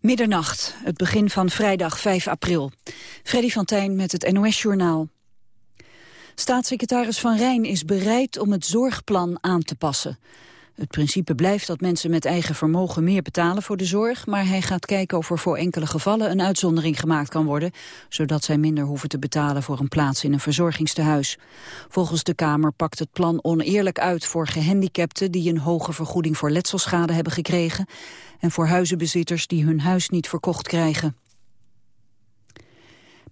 Middernacht, het begin van vrijdag 5 april. Freddy van Tijn met het NOS-journaal. Staatssecretaris Van Rijn is bereid om het zorgplan aan te passen. Het principe blijft dat mensen met eigen vermogen meer betalen voor de zorg, maar hij gaat kijken of er voor enkele gevallen een uitzondering gemaakt kan worden, zodat zij minder hoeven te betalen voor een plaats in een verzorgingstehuis. Volgens de Kamer pakt het plan oneerlijk uit voor gehandicapten die een hoge vergoeding voor letselschade hebben gekregen en voor huizenbezitters die hun huis niet verkocht krijgen.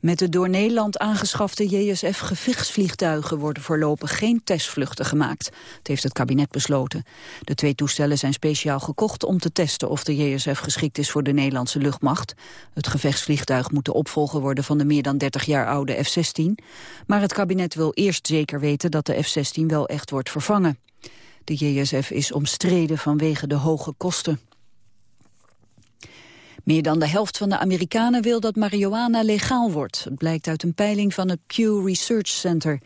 Met de door Nederland aangeschafte JSF-gevechtsvliegtuigen worden voorlopig geen testvluchten gemaakt. Het heeft het kabinet besloten. De twee toestellen zijn speciaal gekocht om te testen of de JSF geschikt is voor de Nederlandse luchtmacht. Het gevechtsvliegtuig moet de opvolger worden van de meer dan 30 jaar oude F-16. Maar het kabinet wil eerst zeker weten dat de F-16 wel echt wordt vervangen. De JSF is omstreden vanwege de hoge kosten. Meer dan de helft van de Amerikanen wil dat marihuana legaal wordt. Het blijkt uit een peiling van het Pew Research Center. 52%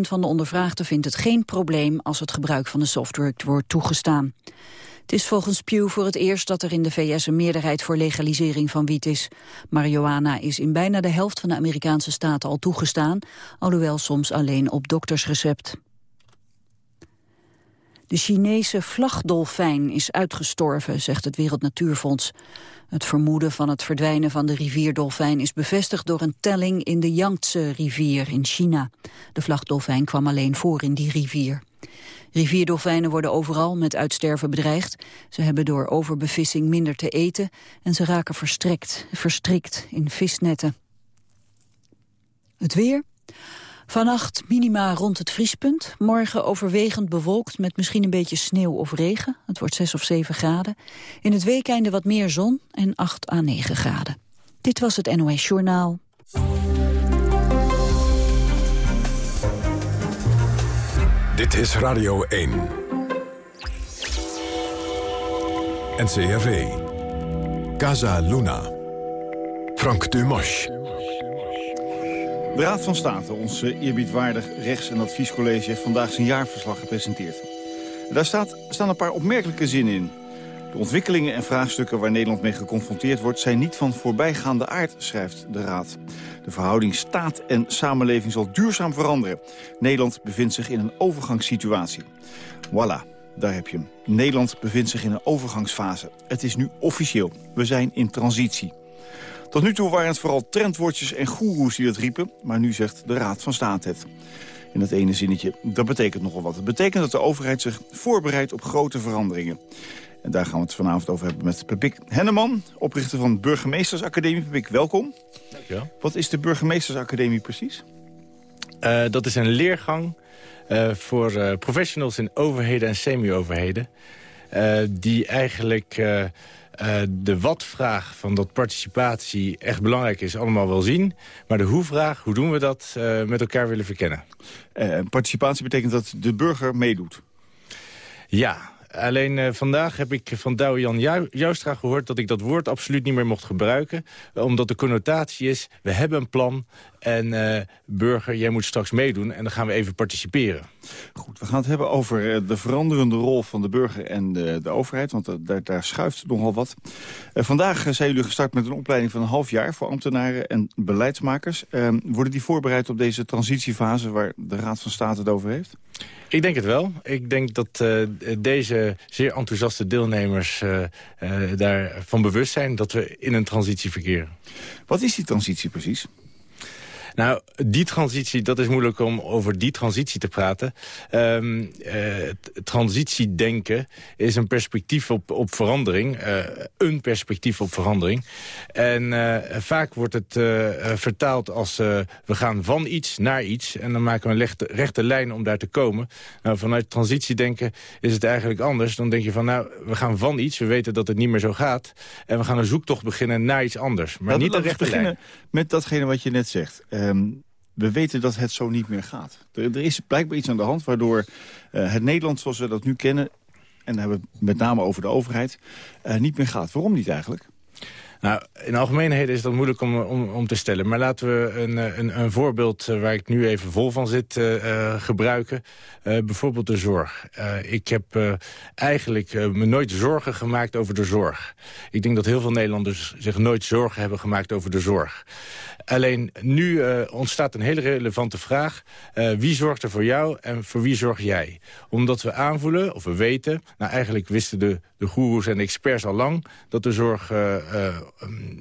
van de ondervraagden vindt het geen probleem als het gebruik van de softdrug wordt toegestaan. Het is volgens Pew voor het eerst dat er in de VS een meerderheid voor legalisering van wiet is. Marihuana is in bijna de helft van de Amerikaanse staten al toegestaan, alhoewel soms alleen op doktersrecept. De Chinese vlagdolfijn is uitgestorven, zegt het Wereld Natuurfonds. Het vermoeden van het verdwijnen van de rivierdolfijn is bevestigd door een telling in de Yangtze-rivier in China. De vlagdolfijn kwam alleen voor in die rivier. Rivierdolfijnen worden overal met uitsterven bedreigd. Ze hebben door overbevissing minder te eten en ze raken verstrekt, verstrikt in visnetten. Het weer. Vannacht minima rond het vriespunt. Morgen overwegend bewolkt met misschien een beetje sneeuw of regen. Het wordt 6 of 7 graden. In het weekende wat meer zon en 8 à 9 graden. Dit was het NOS Journaal. Dit is Radio 1. NCRV. Casa Luna. Frank Dumas. De Raad van State, ons eerbiedwaardig rechts- en adviescollege... heeft vandaag zijn jaarverslag gepresenteerd. Daar staat, staan een paar opmerkelijke zinnen in. De ontwikkelingen en vraagstukken waar Nederland mee geconfronteerd wordt... zijn niet van voorbijgaande aard, schrijft de Raad. De verhouding staat en samenleving zal duurzaam veranderen. Nederland bevindt zich in een overgangssituatie. Voilà, daar heb je hem. Nederland bevindt zich in een overgangsfase. Het is nu officieel. We zijn in transitie. Tot nu toe waren het vooral trendwoordjes en goeroes die dat riepen... maar nu zegt de Raad van State het. In dat ene zinnetje, dat betekent nogal wat. Het betekent dat de overheid zich voorbereidt op grote veranderingen. En daar gaan we het vanavond over hebben met Pepik Henneman... oprichter van Burgemeestersacademie. Pepik, welkom. Dankjewel. Wat is de Burgemeestersacademie precies? Uh, dat is een leergang uh, voor uh, professionals in overheden en semi-overheden... die eigenlijk uh, de wat-vraag van dat participatie echt belangrijk is, allemaal wel zien. Maar de hoe-vraag, hoe doen we dat, uh, met elkaar willen verkennen. Uh, participatie betekent dat de burger meedoet? Ja, Alleen uh, vandaag heb ik van Douwe Jan Jou Joustra gehoord... dat ik dat woord absoluut niet meer mocht gebruiken. Omdat de connotatie is, we hebben een plan... en uh, burger, jij moet straks meedoen en dan gaan we even participeren. Goed, we gaan het hebben over uh, de veranderende rol van de burger en de, de overheid. Want daar, daar schuift nogal wat. vandaag zijn jullie gestart met een opleiding van een half jaar... voor ambtenaren en beleidsmakers. Ehm, worden die voorbereid op deze transitiefase... waar de Raad van State het over heeft? Ik denk het wel. Ik denk dat uh, deze zeer enthousiaste deelnemers daarvan bewust zijn dat we in een transitie verkeren. Wat is die transitie precies? Nou, die transitie, dat is moeilijk om over die transitie te praten. Um, uh, transitiedenken is een perspectief op, op verandering. Uh, een perspectief op verandering. En uh, vaak wordt het vertaald als we gaan van iets naar iets. En dan maken we een rechte, rechte lijn om daar te komen. Nou, vanuit transitiedenken is het eigenlijk anders. Dan denk je van, nou, we gaan van iets. We weten dat het niet meer zo gaat. En we gaan een zoektocht beginnen naar iets anders. Maar niet een rechte lijn. met datgene wat je net zegt. Um, we weten dat het zo niet meer gaat. Er, er is blijkbaar iets aan de hand waardoor uh, het Nederland zoals we dat nu kennen... en dan hebben we het met name over de overheid, uh, niet meer gaat. Waarom niet eigenlijk? Nou, in algemeenheden is dat moeilijk om, om, om te stellen. Maar laten we een, een, een voorbeeld waar ik nu even vol van zit gebruiken. Bijvoorbeeld de zorg. ik heb eigenlijk me nooit zorgen gemaakt over de zorg. Ik denk dat heel veel Nederlanders zich nooit zorgen hebben gemaakt over de zorg. Alleen nu ontstaat een hele relevante vraag. wie zorgt er voor jou en voor wie zorg jij? Omdat we aanvoelen, of we weten... nou eigenlijk wisten de, de goeroes en de experts al lang... dat de zorg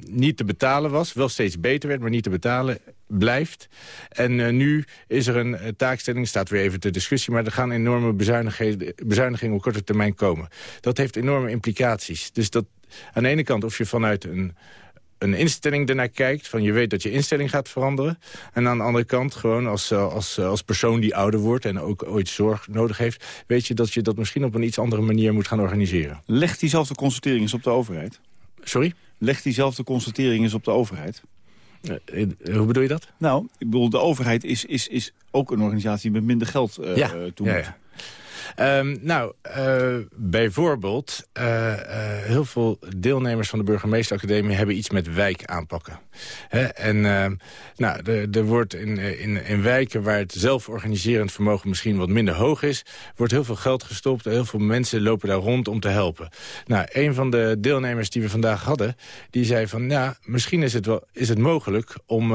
niet te betalen was. Wel steeds beter werd, maar niet te betalen blijft. En nu is er een taakstelling, staat weer even ter discussie... maar er gaan enorme bezuinigingen op korte termijn komen. Dat heeft enorme implicaties. Dus dat aan de ene kant of je vanuit een een instelling ernaar kijkt. Van je weet dat je instelling gaat veranderen. En aan de andere kant, gewoon als, eh, als, als persoon die ouder wordt... en ook ooit zorg nodig heeft... weet je dat je dat misschien op een iets andere manier moet gaan organiseren. Legt diezelfde constatering eens op de overheid? Sorry? Legt diezelfde constatering eens op de overheid? Uh, hoe bedoel je dat? Nou, ik bedoel, de overheid is, is, is ook een organisatie met minder geld uh, ja, ja, ja. Um, nou, uh, bijvoorbeeld, uh, uh, heel veel deelnemers van de Burgemeesteracademie hebben iets met wijk aanpakken. En ehm, nou, er wordt in, in, in wijken waar het zelforganiserend vermogen misschien wat minder hoog is, wordt heel veel geld gestopt. Heel veel mensen lopen daar rond om te helpen. Nou, een van de deelnemers die we vandaag hadden, die zei van, ja, misschien is het, wel, is het mogelijk om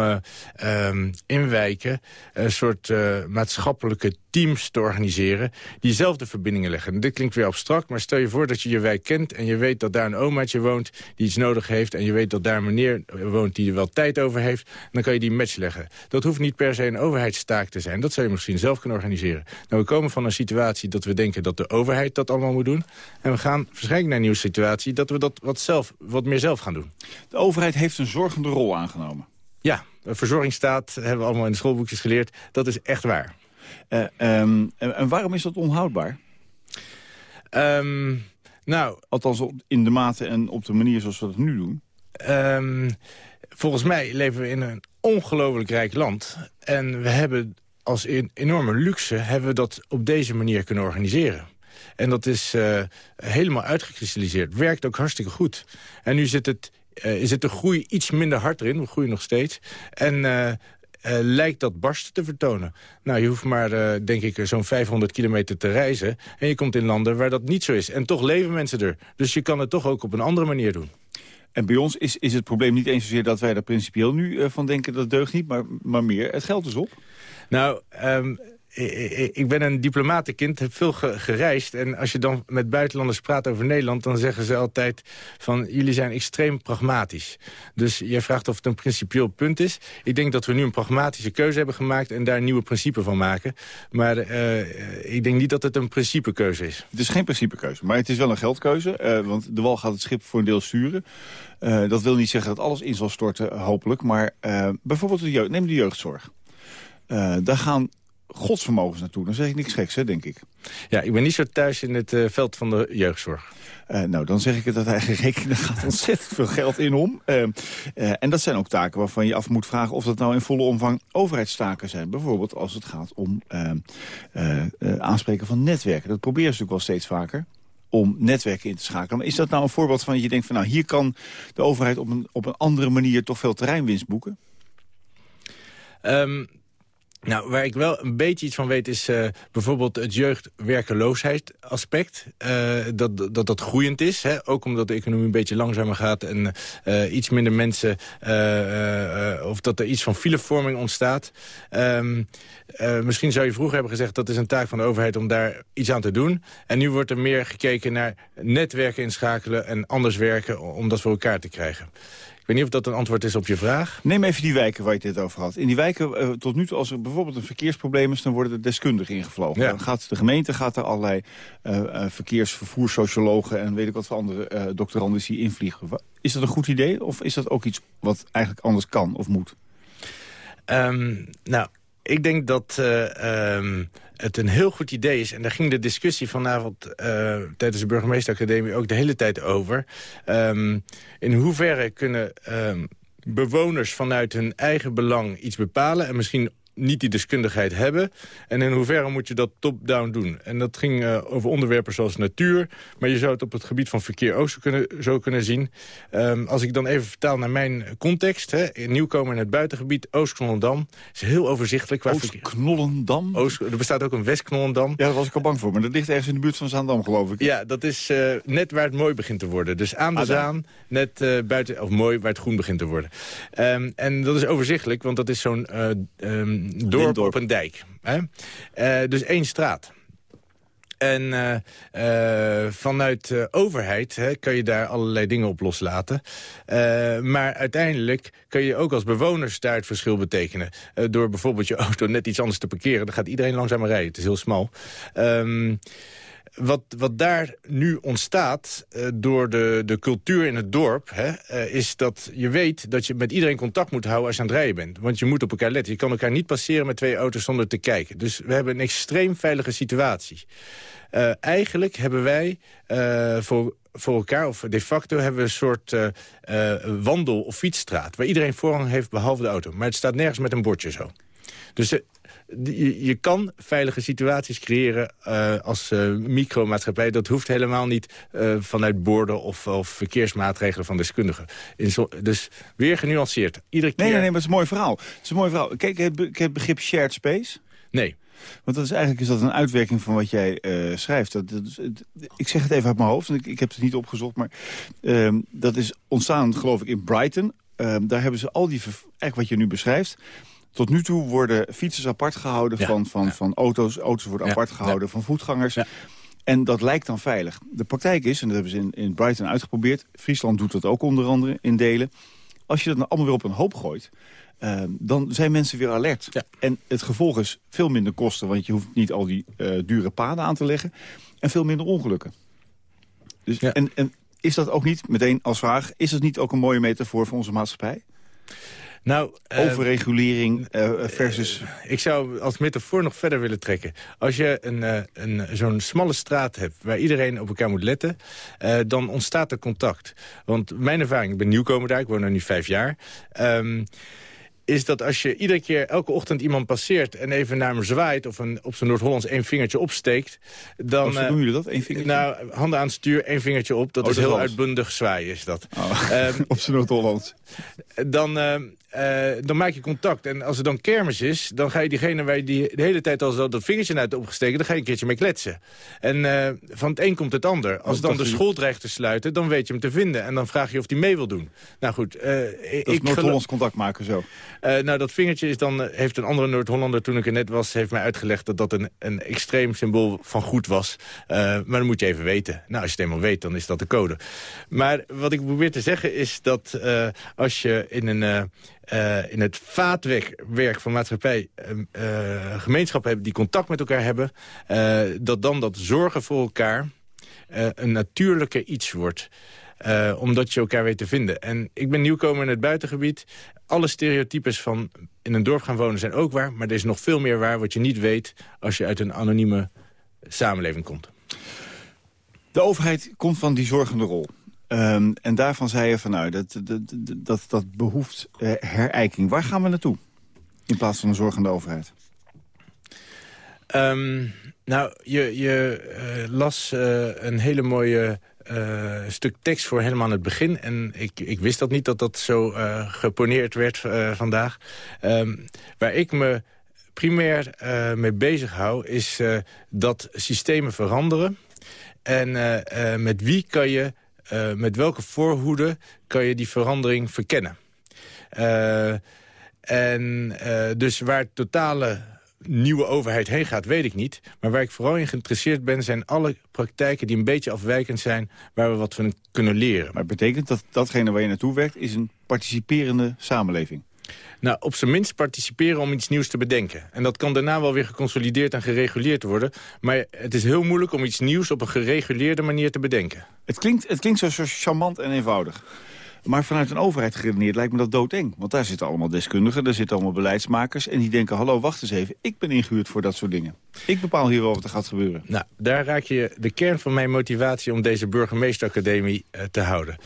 um, in wijken een soort maatschappelijke teams te organiseren... die zelf de verbindingen leggen. dit klinkt weer abstract, maar stel je voor dat je je wijk kent... en je weet dat daar een omaatje woont die iets nodig heeft... en je weet dat daar een meneer woont die er wel tijd over heeft... dan kan je die match leggen. Dat hoeft niet per se een overheidstaak te zijn. Dat zou je misschien zelf kunnen organiseren. Nou, we komen van een situatie dat we denken dat de overheid dat allemaal moet doen. En we gaan waarschijnlijk naar een nieuwe situatie... dat we dat wat, zelf, wat meer zelf gaan doen. De overheid heeft een zorgende rol aangenomen. Ja, verzorgingsstaat hebben we allemaal in de schoolboekjes geleerd. Dat is echt waar. Uh, um, en waarom is dat onhoudbaar? Um, nou, Althans in de mate en op de manier zoals we dat nu doen. Um, volgens mij leven we in een ongelooflijk rijk land. En we hebben als een enorme luxe hebben we dat op deze manier kunnen organiseren. En dat is uh, helemaal uitgekristalliseerd. Werkt ook hartstikke goed. En nu zit het uh, zit de groei iets minder hard erin. We groeien nog steeds. En uh, lijkt dat barsten te vertonen. Nou, je hoeft maar, uh, denk ik, zo'n 500 kilometer te reizen... en je komt in landen waar dat niet zo is. En toch leven mensen er. Dus je kan het toch ook op een andere manier doen. En bij ons is, is het probleem niet eens zozeer dat wij daar principieel nu uh, van denken... dat deugt niet, maar, maar meer, het geld is op. Nou, um, ik ben een diplomatenkind, heb veel gereisd. En als je dan met buitenlanders praat over Nederland... dan zeggen ze altijd van jullie zijn extreem pragmatisch. Dus jij vraagt of het een principieel punt is. Ik denk dat we nu een pragmatische keuze hebben gemaakt... en daar nieuwe principe van maken. Maar uh, ik denk niet dat het een principekeuze is. Het is geen principekeuze, maar het is wel een geldkeuze. Want de wal gaat het schip voor een deel sturen. Dat wil niet zeggen dat alles in zal storten, hopelijk. Maar bijvoorbeeld de jeugd, neem de jeugdzorg. daar gaan godsvermogens naartoe. Dan zeg ik niks geks, hè, denk ik. Ja, ik ben niet zo thuis in het uh, veld van de jeugdzorg. Uh, nou, dan zeg ik het dat eigen rekening. Daar gaat ontzettend veel geld in om. Uh, en dat zijn ook taken waarvan je af moet vragen... of dat nou in volle omvang overheidstaken zijn. Bijvoorbeeld als het gaat om aanspreken van netwerken. Dat proberen ze natuurlijk wel steeds vaker om netwerken in te schakelen. Maar is dat nou een voorbeeld van dat je denkt... van nou, hier kan de overheid op een, op een andere manier toch veel terreinwinst boeken? Um, nou, waar ik wel een beetje iets van weet is uh, bijvoorbeeld het jeugdwerkeloosheidaspect. Uh, dat, dat dat groeiend is, hè? ook omdat de economie een beetje langzamer gaat... en uh, iets minder mensen, of dat er iets van filevorming ontstaat. Um, misschien zou je vroeger hebben gezegd dat is een taak van de overheid om daar iets aan te doen. En nu wordt er meer gekeken naar netwerken inschakelen en anders werken om dat voor elkaar te krijgen weet niet of dat een antwoord is op je vraag. Neem even die wijken waar je het over had. In die wijken, uh, tot nu toe, als er bijvoorbeeld een verkeersprobleem is... dan worden er deskundigen ingevlogen. Dan gaat de gemeente gaat er allerlei uh, uh, verkeersvervoerssociologen... en weet ik wat voor andere doctoranden die invliegen. Is dat een goed idee? Of is dat ook iets wat eigenlijk anders kan of moet? Um, nou, ik denk dat uh, um, het een heel goed idee is... en daar ging de discussie vanavond uh, tijdens de burgemeesteracademie ook de hele tijd over... Um, in hoeverre kunnen um, bewoners vanuit hun eigen belang iets bepalen... en misschien niet die deskundigheid hebben. En in hoeverre moet je dat top-down doen. En dat ging over onderwerpen zoals natuur. Maar je zou het op het gebied van verkeer ook zo kunnen, zo kunnen zien. Ehm, als ik dan even vertaal naar mijn context. Hè, nieuwkomer in het buitengebied, Oost-Knollendam. is heel overzichtelijk. Oost-Knollendam? Oost, er bestaat ook een West-Knollendam. Ja, daar was ik al bang voor. Maar dat ligt ergens in de buurt van Zaandam, geloof ik. Ja, dat is net waar het mooi begint te worden. Dus aan de ah, Zaan, net buiten, of mooi waar het groen begint te worden. Um, en dat is overzichtelijk, want dat is zo'n um, dorp op een dijk. Hè? Uh, dus één straat. En uh, vanuit uh, overheid hè, kan je daar allerlei dingen op loslaten. Maar uiteindelijk kan je ook als bewoners daar het verschil betekenen. door bijvoorbeeld je auto net iets anders te parkeren. Dan gaat iedereen langzamer rijden. Het is heel smal. Um, wat, wat daar nu ontstaat uh, door de, de cultuur in het dorp... Hè, uh, is dat je weet dat je met iedereen contact moet houden als je aan het rijden bent. Want je moet op elkaar letten. Je kan elkaar niet passeren met twee auto's zonder te kijken. Dus we hebben een extreem veilige situatie. Uh, eigenlijk hebben wij voor, voor elkaar, of de facto... hebben we een soort wandel- of fietsstraat... waar iedereen voorrang heeft behalve de auto. Maar het staat nergens met een bordje zo. Dus je, je kan veilige situaties creëren uh, als uh, micromaatschappij. Dat hoeft helemaal niet uh, vanuit borden of, of, verkeersmaatregelen van deskundigen. Zo, dus weer genuanceerd. Iedere keer... Nee, nee, nee, maar het is een mooi verhaal. Het is een mooi verhaal. Kijk, ik heb begrip shared space. Nee. Want dat is eigenlijk is dat een uitwerking van wat jij uh, schrijft. Dat, ik zeg het even uit mijn hoofd, ik, ik heb het niet opgezocht. Maar uh, dat is ontstaan, geloof ik, in Brighton. Uh, daar hebben ze al die, eigenlijk wat je nu beschrijft... Tot nu toe worden fietsers apart gehouden van, van, van auto's. Auto's worden apart gehouden van voetgangers. En dat lijkt dan veilig. De praktijk is, en dat hebben ze in, in Brighton uitgeprobeerd... Friesland doet dat ook onder andere in delen. Als je dat nou allemaal weer op een hoop gooit... Uh, dan zijn mensen weer alert. En het gevolg is veel minder kosten... want je hoeft niet al die uh, dure paden aan te leggen... en veel minder ongelukken. Dus, en, en is dat ook niet, meteen als vraag... is dat niet ook een mooie metafoor voor onze maatschappij? Nou, ehm, Overregulering uh, versus... Uh, ik zou als metafoor nog verder willen trekken. Als je een, uh, een, zo'n smalle straat hebt waar iedereen op elkaar moet letten... dan ontstaat er contact. Want mijn ervaring, ik ben nieuwkomer daar, ik woon er nu vijf jaar... Um, is dat als je iedere keer elke ochtend iemand passeert... en even naar hem zwaait of een, op zijn Noord-Hollands één vingertje opsteekt... dan... Hoe doen jullie dat, één vingertje? Nou, handen aan het stuur, één vingertje op. Dat oh, is heel uitbundig zwaaien, is dat. Oh, um, op zijn Noord-Hollands. Dan, uh, uh, dan maak je contact. En als er dan kermis is, dan ga je diegene waar je die de hele tijd al zo dat vingertje uit opgesteken... dan ga je een keertje mee kletsen. En uh, van het een komt het ander. Als dan de school dreigt te sluiten, dan weet je hem te vinden. En dan vraag je of hij mee wil doen. Nou goed. Uh, dat ik Noord-Hollands contact maken zo. nou, dat vingertje is dan, heeft een andere Noord-Hollander toen ik er net was... heeft mij uitgelegd dat dat een, een extreem symbool van goed was. maar dan moet je even weten. Nou, als je het eenmaal weet, dan is dat de code. Maar wat ik probeer te zeggen is dat als je in een uh, in het vaatwerk van maatschappij uh, gemeenschappen hebben die contact met elkaar hebben, uh, dat dan dat zorgen voor elkaar een natuurlijke iets wordt. omdat je elkaar weet te vinden. En ik ben nieuwkomer in het buitengebied. Alle stereotypes van in een dorp gaan wonen zijn ook waar. Maar er is nog veel meer waar wat je niet weet als je uit een anonieme samenleving komt. De overheid komt van die zorgende rol. Um, en daarvan zei je van nou, dat, dat, dat, dat behoeft uh, herijking. Waar gaan we naartoe in plaats van een zorgende overheid? Um, nou, je, je uh, las uh, een hele mooie stuk tekst voor helemaal aan het begin. En ik, ik wist dat niet, dat dat zo geponeerd werd vandaag. Um, waar ik me primair mee bezig hou, is dat systemen veranderen. En met wie kan je uh, met welke voorhoede kan je die verandering verkennen. Uh, en uh, dus waar het totale nieuwe overheid heen gaat, weet ik niet. Maar waar ik vooral in geïnteresseerd ben... zijn alle praktijken die een beetje afwijkend zijn... waar we wat van kunnen leren. Maar betekent dat datgene waar je naartoe werkt... is een participerende samenleving? Nou, op zijn minst participeren om iets nieuws te bedenken. En dat kan daarna wel weer geconsolideerd en gereguleerd worden. Maar het is heel moeilijk om iets nieuws op een gereguleerde manier te bedenken. Het klinkt, het klinkt zo, charmant en eenvoudig. Maar vanuit een overheid geredeneerd lijkt me dat doodeng. Want daar zitten allemaal deskundigen, daar zitten allemaal beleidsmakers... en die denken, hallo, wacht eens even, ik ben ingehuurd voor dat soort dingen. Ik bepaal hier wel wat er gaat gebeuren. Nou, daar raak je de kern van mijn motivatie om deze burgemeesteracademie uh, te houden.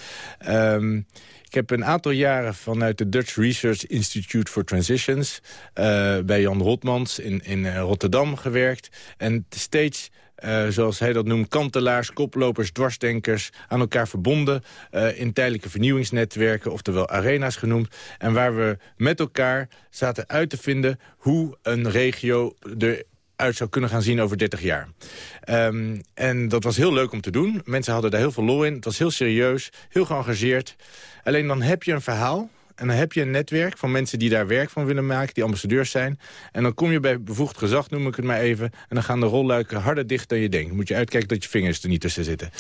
Um, ik heb een aantal jaren vanuit de Dutch Research Institute for Transitions... Uh, bij Jan Rotmans in, in uh, Rotterdam gewerkt. En steeds uh, zoals hij dat noemt, kantelaars, koplopers, dwarsdenkers... aan elkaar verbonden in tijdelijke vernieuwingsnetwerken... oftewel arena's genoemd. En waar we met elkaar zaten uit te vinden... hoe een regio eruit zou kunnen gaan zien over 30 jaar. Um, en dat was heel leuk om te doen. Mensen hadden daar heel veel lol in. Het was heel serieus, heel geëngageerd. Alleen dan heb je een verhaal en dan heb je een netwerk van mensen die daar werk van willen maken... die ambassadeurs zijn. En dan kom je bij bevoegd gezag, noem ik het maar even... en dan gaan de rolluiken harder dicht dan je denkt. Moet je uitkijken dat je vingers er niet tussen zitten.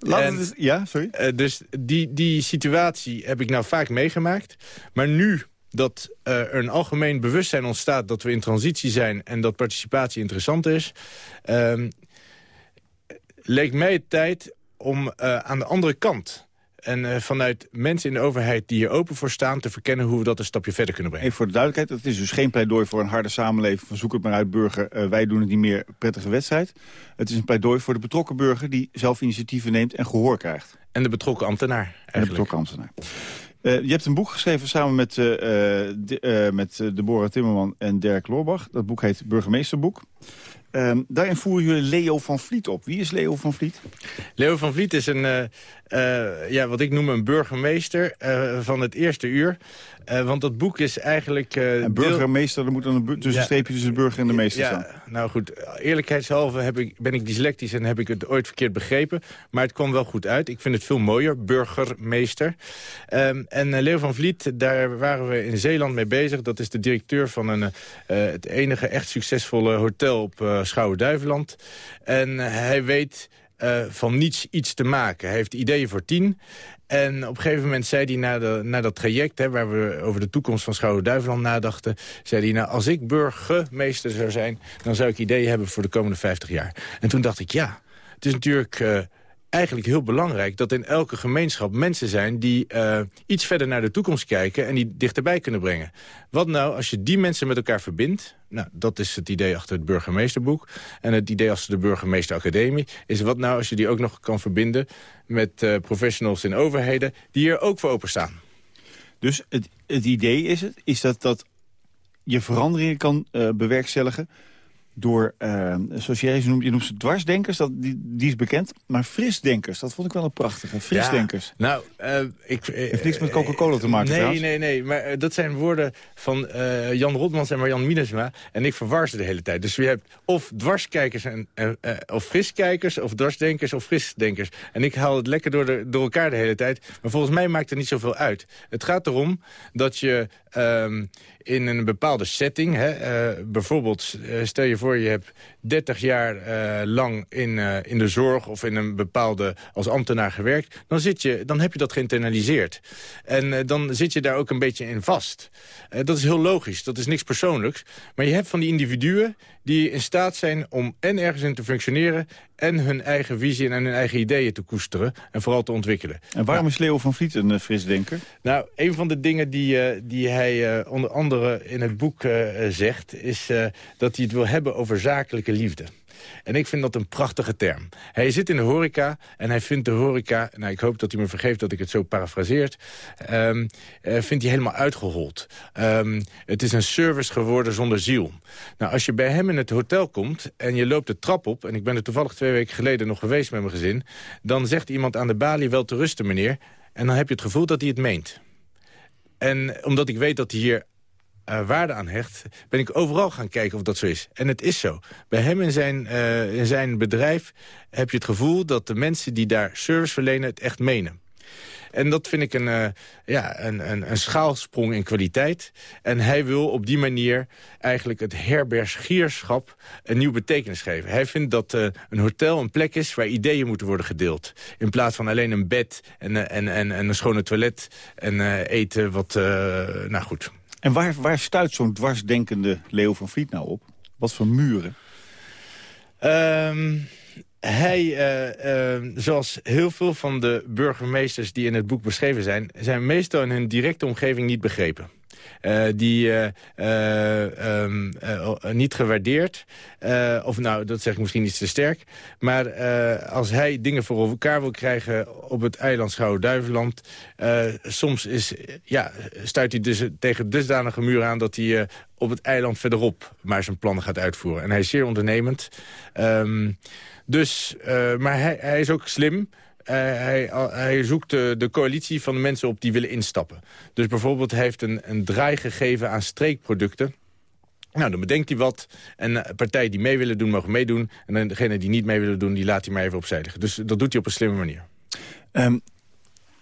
En, dus, ja, sorry. Uh, dus die, die situatie heb ik nou vaak meegemaakt. Maar nu dat uh, er een algemeen bewustzijn ontstaat... dat we in transitie zijn en dat participatie interessant is... Uh, leek mij het tijd om uh, aan de andere kant en uh, vanuit mensen in de overheid die hier open voor staan... te verkennen hoe we dat een stapje verder kunnen brengen. Even voor de duidelijkheid, het is dus geen pleidooi voor een harde samenleving... van zoek het maar uit burger, uh, wij doen het niet meer, prettige wedstrijd. Het is een pleidooi voor de betrokken burger... die zelf initiatieven neemt en gehoor krijgt. En de betrokken ambtenaar, eigenlijk. En de betrokken ambtenaar. Uh, je hebt een boek geschreven samen met, uh, de, uh, met Deborah Timmerman en Dirk Loorbach. Dat boek heet Burgemeesterboek. Um, daarin voeren jullie Leo van Vliet op. Wie is Leo van Vliet? Leo van Vliet is een, ja, wat ik noem een burgemeester van het eerste uur. Uh, want dat boek is eigenlijk... Een burgemeester, er moet dan een tussenstreepje tussen de burger en de meester ja, staan. Nou goed, eerlijkheidshalve heb ik, ben ik dyslectisch en heb ik het ooit verkeerd begrepen. Maar het kwam wel goed uit. Ik vind het veel mooier, burgermeester. Um, en Leo van Vliet, daar waren we in Zeeland mee bezig. Dat is de directeur van een, het enige echt succesvolle hotel op Schouwen-Duiveland. En hij weet... Uh, van niets iets te maken. Hij heeft ideeën voor tien. En op een gegeven moment zei hij na, na dat traject... Hè, waar we over de toekomst van Schouwen-Duiveland nadachten... zei hij, nou, als ik burgemeester zou zijn... dan zou ik ideeën hebben voor de komende 50 jaar. En toen dacht ik, ja, het is natuurlijk... Uh, eigenlijk heel belangrijk dat in elke gemeenschap mensen zijn... die uh, iets verder naar de toekomst kijken en die dichterbij kunnen brengen. Wat nou als je die mensen met elkaar verbindt... Nou, dat is het idee achter het burgemeesterboek. En het idee achter de burgemeesteracademie is wat nou als je die ook nog kan verbinden... met uh, professionals in overheden die hier ook voor openstaan. Dus het, het idee is het, is dat, dat je veranderingen kan uh, bewerkstelligen door, uh, zoals jij ze noemt, je noemt ze dwarsdenkers, dat, die, die is bekend. Maar frisdenkers, dat vond ik wel een prachtige. Frisdenkers. Ja, nou, uh, ik... Uh, Heeft niks met Coca-Cola te maken Nee, trouwens. nee, nee, maar dat zijn woorden van Jan Rotmans en Marjan Minnesma. En ik verwar ze de hele tijd. Dus je hebt of dwarskijkers, en, of friskijkers, of dwarsdenkers, of frisdenkers. En ik haal het lekker door, de, door elkaar de hele tijd. Maar volgens mij maakt het niet zoveel uit. Het gaat erom dat je... In een bepaalde setting. Hè, uh, bijvoorbeeld, uh, stel je voor je hebt 30 jaar uh, lang in, in de zorg of in een bepaalde als ambtenaar gewerkt. Dan, zit je, dan heb je dat geïnternaliseerd. En dan zit je daar ook een beetje in vast. dat is heel logisch, dat is niks persoonlijks. Maar je hebt van die individuen die in staat zijn om en ergens in te functioneren... en hun eigen visie en hun eigen ideeën te koesteren en vooral te ontwikkelen. En waarom is Leo van Vliet een frisdenker? Nou, een van de dingen die, die hij onder andere in het boek zegt... is dat hij het wil hebben over zakelijke liefde. En ik vind dat een prachtige term. Hij zit in de horeca en hij vindt de horeca... nou, ik hoop dat hij me vergeeft dat ik het zo parafraseert... Um, uh, vindt hij helemaal uitgehold. Um, het is een service geworden zonder ziel. Nou, als je bij hem in het hotel komt en je loopt de trap op... en ik ben er toevallig twee weken geleden nog geweest met mijn gezin... dan zegt iemand aan de balie wel te rusten, meneer... en dan heb je het gevoel dat hij het meent. En omdat ik weet dat hij hier uh, waarde aan hecht... ben ik overal gaan kijken of dat zo is. En het is zo. Bij hem in zijn, uh, in zijn bedrijf heb je het gevoel... dat de mensen die daar service verlenen het echt menen. En dat vind ik een, uh, ja, een, een, een schaalsprong in kwaliteit. En hij wil op die manier eigenlijk het herbergierschap een nieuw betekenis geven. Hij vindt dat een hotel een plek is waar ideeën moeten worden gedeeld. In plaats van alleen een bed en, en, en, en een schone toilet en eten wat... nou goed, en waar, waar stuit zo'n dwarsdenkende Leo van Vliet nou op? Wat voor muren? Um, hij, zoals heel veel van de burgemeesters die in het boek beschreven zijn... zijn meestal in hun directe omgeving niet begrepen. Uh, die uh, um, niet gewaardeerd. of nou, dat zeg ik misschien iets te sterk. Maar als hij dingen voor elkaar wil krijgen op het eiland Schouwen-Duiveland... soms is, ja, stuit hij dus tegen dusdanige muur aan... dat hij op het eiland verderop maar zijn plannen gaat uitvoeren. En hij is zeer ondernemend. Um, dus, maar hij, hij is ook slim... Hij, hij, zoekt de, de, coalitie van de mensen op die willen instappen. Dus bijvoorbeeld heeft een, een draai gegeven aan streekproducten. Nou, dan bedenkt hij wat. En eh, partijen die mee willen doen, mogen meedoen. En degene die niet mee willen doen, die laat hij maar even opzij liggen. Dus dat doet hij op een slimme manier. Um,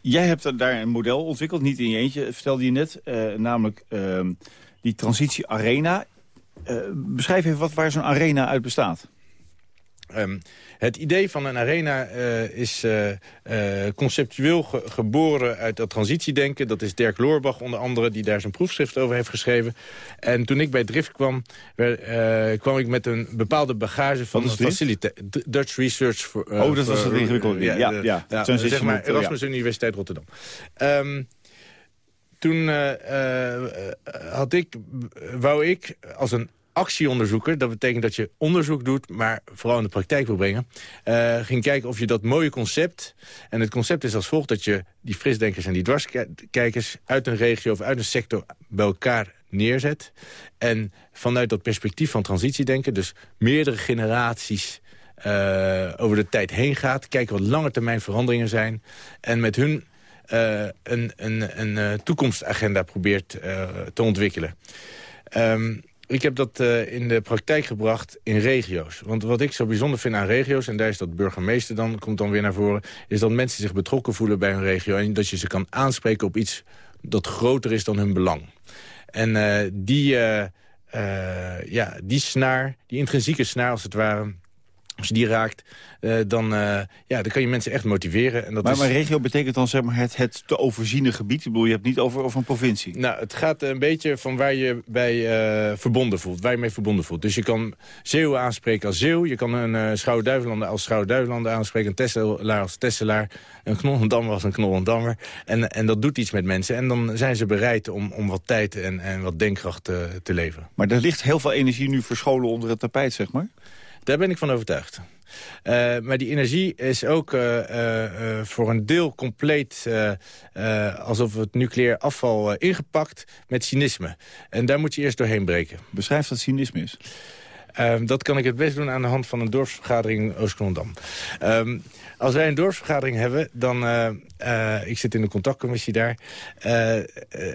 jij hebt daar een model ontwikkeld, niet in je eentje, vertelde je net. Namelijk uh, die transitie arena. Beschrijf even wat, waar zo'n arena uit bestaat. Um, het idee van een arena uh, is uh, uh, conceptueel ge geboren uit dat transitiedenken. Dat is Dirk Loorbach onder andere, die daar zijn proefschrift over heeft geschreven. En toen ik bij Drift kwam, kwam ik met een bepaalde bagage van, van faciliteit. Dutch Research. For, oh, dat was het ingewikkeld. Ja, ja, ja, ja, zeg maar Erasmus Universiteit Rotterdam. Um, toen had ik, wou ik als een actieonderzoeker. Dat betekent dat je onderzoek doet, maar vooral in de praktijk wil brengen. Uh, ging kijken of je dat mooie concept... en het concept is als volgt dat je die frisdenkers en die dwarskijkers... uit een regio of uit een sector bij elkaar neerzet. En vanuit dat perspectief van transitiedenken... dus meerdere generaties uh, over de tijd heen gaat. Kijken wat lange termijn veranderingen zijn. En met hun uh, een, een, een toekomstagenda probeert te ontwikkelen. Um, ik heb dat uh, in de praktijk gebracht in regio's. Want wat ik zo bijzonder vind aan regio's... en daar is dat burgemeester dan, komt dan weer naar voren... is dat mensen zich betrokken voelen bij hun regio... en dat je ze kan aanspreken op iets dat groter is dan hun belang. En uh, die, uh, ja, die snaar, die intrinsieke snaar als het ware als je die raakt, uh, dan, uh, ja, dan kan je mensen echt motiveren. En dat maar, is... maar regio betekent dan zeg maar, het, het te overziene gebied? Ik bedoel, je hebt niet over, over een provincie. Nou, het gaat een beetje van waar je bij uh, verbonden voelt. Waar je mee verbonden voelt. Dus je kan Zeeuwen aanspreken als Zeeuw. Je kan een uh, Schouwen-Duivelander als Schouwen-Duivelander aanspreken. Een Tesselaar als Tesselaar. Een Knollendammer als een Knollendammer. En, en dat doet iets met mensen. En dan zijn ze bereid om, om wat tijd en, en wat denkkracht te, te leveren. Maar er ligt heel veel energie nu verscholen onder het tapijt, zeg maar? Daar ben ik van overtuigd. Uh, maar die energie is ook uh, uh, voor een deel compleet alsof het nucleair afval ingepakt met cynisme. En daar moet je eerst doorheen breken. Beschrijf wat cynisme is. Ehm, dat kan ik het best doen aan de hand van een dorpsvergadering in. Um, als wij een dorpsvergadering hebben, dan... Uh, uh, ik zit in de contactcommissie daar. Uh,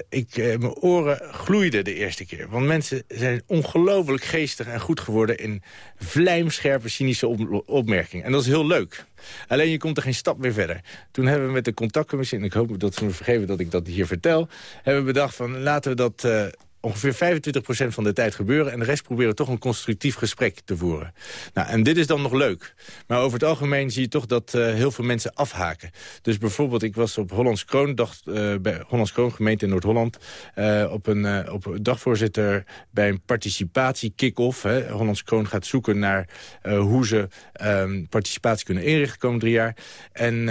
ik, mijn oren gloeiden de eerste keer. Want mensen zijn ongelooflijk geestig en goed geworden... in vlijmscherpe, cynische op opmerkingen. En dat is heel leuk. Alleen je komt er geen stap meer verder. Toen hebben we met de contactcommissie... en ik hoop dat ze me vergeven dat ik dat hier vertel... hebben we bedacht van laten we dat ongeveer 25% van de tijd gebeuren... en de rest proberen toch een constructief gesprek te voeren. Nou, en dit is dan nog leuk. Maar over het algemeen zie je toch dat uh, heel veel mensen afhaken. Dus bijvoorbeeld, ik was op Hollands Kroon, uh, bij Hollands Kroon, gemeente in Noord-Holland... Uh, op een op dagvoorzitter bij een participatie kick-off. Hollands Kroon gaat zoeken naar hoe ze um, participatie kunnen inrichten komende drie jaar. En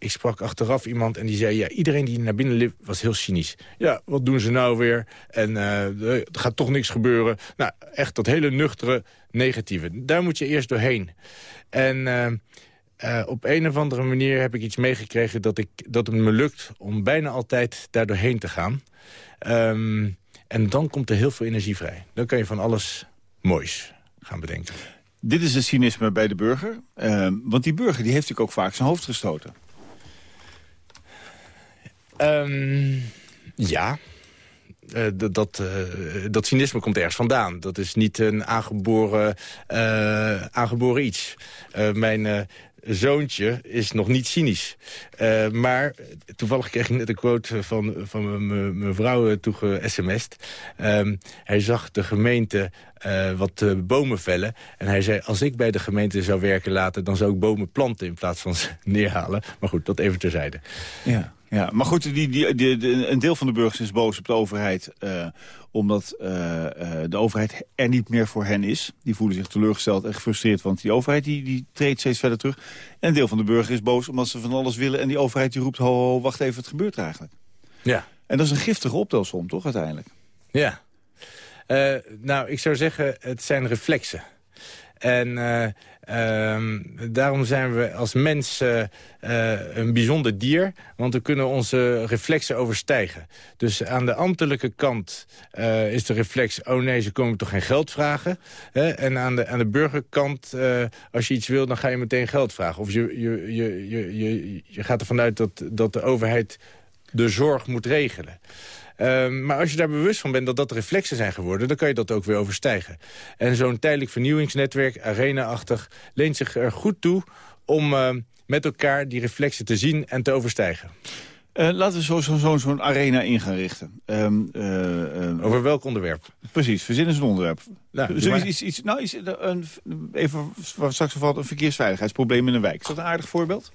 ik sprak achteraf iemand en die zei... ja, iedereen die naar binnen liep was heel cynisch. Ja, wat doen ze nou weer? En uh, er gaat toch niks gebeuren. Nou, echt dat hele nuchtere negatieve. Daar moet je eerst doorheen. En uh, op een of andere manier heb ik iets meegekregen... Dat, ik, dat het me lukt om bijna altijd daar doorheen te gaan. Um, en dan komt er heel veel energie vrij. Dan kan je van alles moois gaan bedenken. Dit is het cynisme bij de burger. Uh, want die burger die heeft natuurlijk ook vaak zijn hoofd gestoten. Um, ja. Uh, dat, uh, dat cynisme komt ergens vandaan. Dat is niet een aangeboren, uh, aangeboren iets. mijn zoontje is nog niet cynisch. maar toevallig kreeg ik net een quote van, van mijn vrouw toege-sms'd. Um, hij zag de gemeente wat bomen vellen. En hij zei, als ik bij de gemeente zou werken laten... dan zou ik bomen planten in plaats van neerhalen. Maar goed, dat even terzijde. Ja. Ja, maar goed, die, die, die, een deel van de burgers is boos op de overheid... Uh, omdat de overheid er niet meer voor hen is. Die voelen zich teleurgesteld en gefrustreerd, want die overheid die, die treedt steeds verder terug. En een deel van de burger is boos omdat ze van alles willen... en die overheid die roept, ho, ho wacht even, het gebeurt er eigenlijk. Ja. En dat is een giftige optelsom, toch, uiteindelijk? Ja. nou, ik zou zeggen, het zijn reflexen. En uh, daarom zijn we als mens uh, een bijzonder dier. Want we kunnen onze reflexen overstijgen. Dus aan de ambtelijke kant is de reflex... oh nee, ze komen toch geen geld vragen. En aan de, aan de burgerkant, als je iets wil... dan ga je meteen geld vragen. Of je, je, je, je, je, je gaat ervan uit dat, dat de overheid de zorg moet regelen. Ehm, maar als je daar bewust van bent dat dat reflexen zijn geworden... dan kan je dat ook weer overstijgen. En zo'n tijdelijk vernieuwingsnetwerk, arena-achtig... leent zich er goed toe om ehm, met elkaar die reflexen te zien en te overstijgen. Uh, laten we zo'n zo, zo, arena in gaan richten. Um, uh, Over welk onderwerp? Precies, verzin eens een onderwerp. Nou, Zo iets, iets, nou, is, een, even straks valt een verkeersveiligheidsprobleem in een wijk. Is dat een aardig voorbeeld?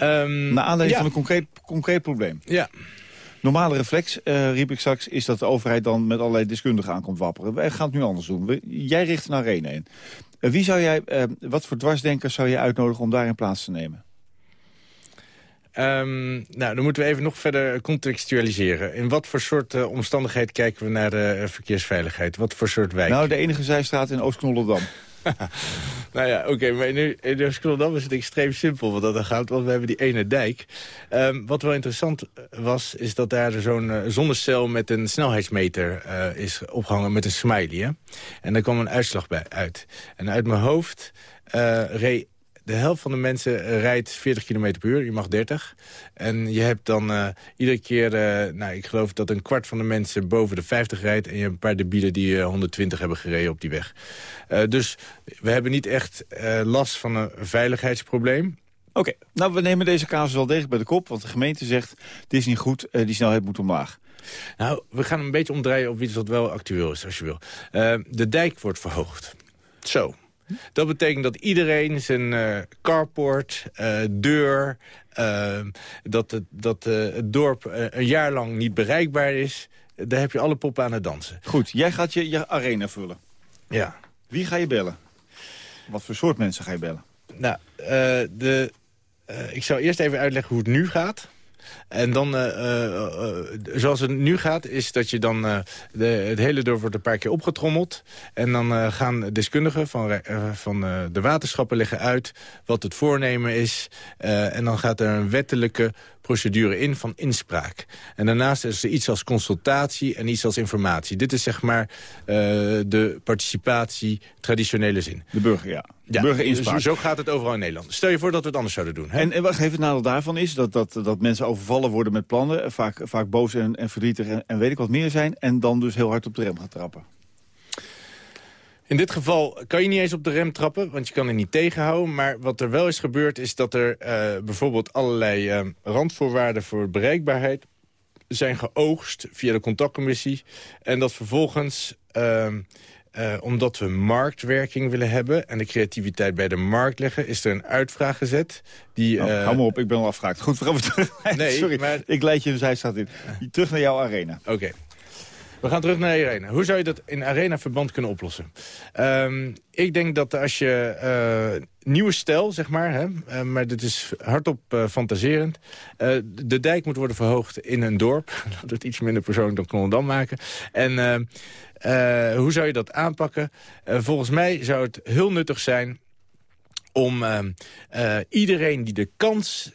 Um, Naar aanleiding van een concreet, concreet probleem. Ja. Normale reflex, uh, riep ik straks, is dat de overheid dan met allerlei deskundigen aan komt wapperen. Wij gaan het nu anders doen. jij richt een arena in. Uh, wie zou jij, uh, wat voor dwarsdenkers zou je uitnodigen om daarin plaats te nemen? Um, nou, dan moeten we even nog verder contextualiseren. In wat voor soort uh, omstandigheid kijken we naar de verkeersveiligheid? Wat voor soort wijk? Nou, de enige zijstraat in Oost-Knollendam. nou ja, oké, maar in, in is het extreem simpel wat dat gaat, want we hebben die ene dijk. Um, wat wel interessant was, is dat daar zo'n uh, zonnecel met een snelheidsmeter uh, is opgehangen met een smiley. Hè? En daar kwam een uitslag bij uit. En uit mijn hoofd uh, reed de helft van de mensen eh, rijdt 40 km per uur. Je mag 30. En je hebt dan uh, iedere keer... Uh, nou, ik geloof dat een kwart van de mensen boven de 50 rijdt... en je hebt een paar debielen die uh, 120 hebben gereden op die weg. dus we hebben niet echt last van een veiligheidsprobleem. Oké, nou we nemen deze casus wel degelijk bij de kop... want de gemeente zegt, het is niet goed, die snelheid moet omlaag. Nou, we gaan een beetje omdraaien op iets wat wel actueel is, als je wil. de dijk wordt verhoogd. Zo, dat betekent dat iedereen zijn uh, carport, uh, deur... Uh, dat, het, dat het dorp een jaar lang niet bereikbaar is... daar heb je alle poppen aan het dansen. Goed, jij gaat je, je arena vullen. Ja. Wie ga je bellen? Wat voor soort mensen ga je bellen? Nou, de, ik zou eerst even uitleggen hoe het nu gaat... En dan, uh, uh, zoals het nu gaat, is dat je dan... de, het hele dorp wordt een paar keer opgetrommeld. En dan gaan deskundigen van, van de waterschappen leggen uit... wat het voornemen is. en dan gaat er een wettelijke procedure in van inspraak. En daarnaast is er iets als consultatie en iets als informatie. Dit is zeg maar de participatie traditionele zin. De burger, ja. Ja, burgerinspraak. Zo gaat het overal in Nederland. Stel je voor dat we het anders zouden doen. Hè? En, en wat even het nadeel daarvan is dat, dat, dat mensen overvallen worden met plannen... vaak, vaak boos en, en verdrietig en, en weet ik wat meer zijn... en dan dus heel hard op de rem gaan trappen. In dit geval kan je niet eens op de rem trappen, want je kan er niet tegenhouden. Maar wat er wel is gebeurd is dat er uh, bijvoorbeeld allerlei uh, randvoorwaarden voor bereikbaarheid zijn geoogst via de contactcommissie. En dat vervolgens uh, uh, omdat we marktwerking willen hebben en de creativiteit bij de markt leggen... is er een uitvraag gezet. Die, oh, uh, hou maar op, ik ben al afgeraakt. Goed, gaan terug. Nee, Sorry, maar... ik leid je de zijstraat in. Terug naar jouw arena. Oké. We gaan terug naar arena. Hoe zou je dat in arena-verband kunnen oplossen? Um, ik denk dat als je uh, nieuwe stijl, zeg maar... Hè, uh, maar dit is hardop uh, fantaserend... de dijk moet worden verhoogd in een dorp. dat het iets minder persoonlijk dan kon dan maken. En hoe zou je dat aanpakken? volgens mij zou het heel nuttig zijn om uh, iedereen die de kans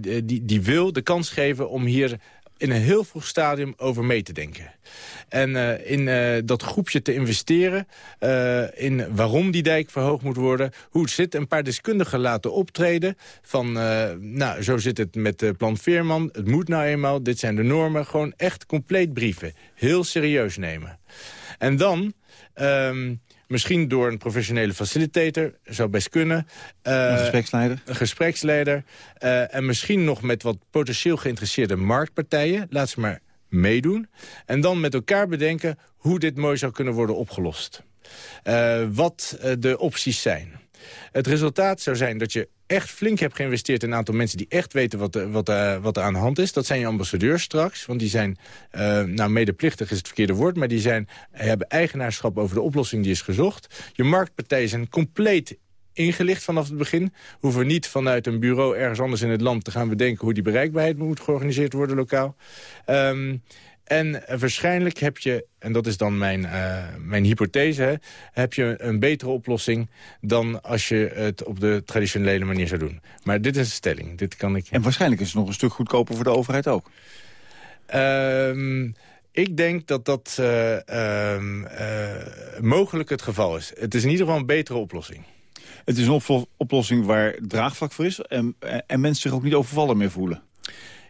die, die wil, de kans geven om hier in een heel vroeg stadium over mee te denken. En uh, in uh, dat groepje te investeren uh, in waarom die dijk verhoogd moet worden, hoe het zit. Een paar deskundigen laten optreden van, nou, zo zit het met plan Veerman. Het moet nou eenmaal, dit zijn de normen. Gewoon echt compleet brieven. Heel serieus nemen. En dan... Um, Misschien door een professionele facilitator, zou best kunnen. Uh, een gespreksleider. Een gespreksleider. Uh, en misschien nog met wat potentieel geïnteresseerde marktpartijen. Laat ze maar meedoen. En dan met elkaar bedenken hoe dit mooi zou kunnen worden opgelost. Uh, wat de opties zijn. Het resultaat zou zijn dat je echt flink hebt geïnvesteerd in een aantal mensen... die echt weten wat, wat, uh, wat er aan de hand is. Dat zijn je ambassadeurs straks. Want die zijn, uh, nou medeplichtig is het verkeerde woord... maar die zijn, hebben eigenaarschap over de oplossing die is gezocht. Je marktpartijen zijn compleet ingelicht vanaf het begin. Hoeven niet vanuit een bureau ergens anders in het land te gaan bedenken... hoe die bereikbaarheid moet georganiseerd worden lokaal. Um, en waarschijnlijk heb je, en dat is dan mijn, uh, mijn hypothese... heb je een betere oplossing dan als je het op de traditionele manier zou doen. Maar dit is een stelling. Dit kan ik... En waarschijnlijk is het nog een stuk goedkoper voor de overheid ook. Um, ik denk dat dat uh, uh, mogelijk het geval is. Het is in ieder geval een betere oplossing. Het is een oplossing waar draagvlak voor is... en, en mensen zich ook niet overvallen meer voelen.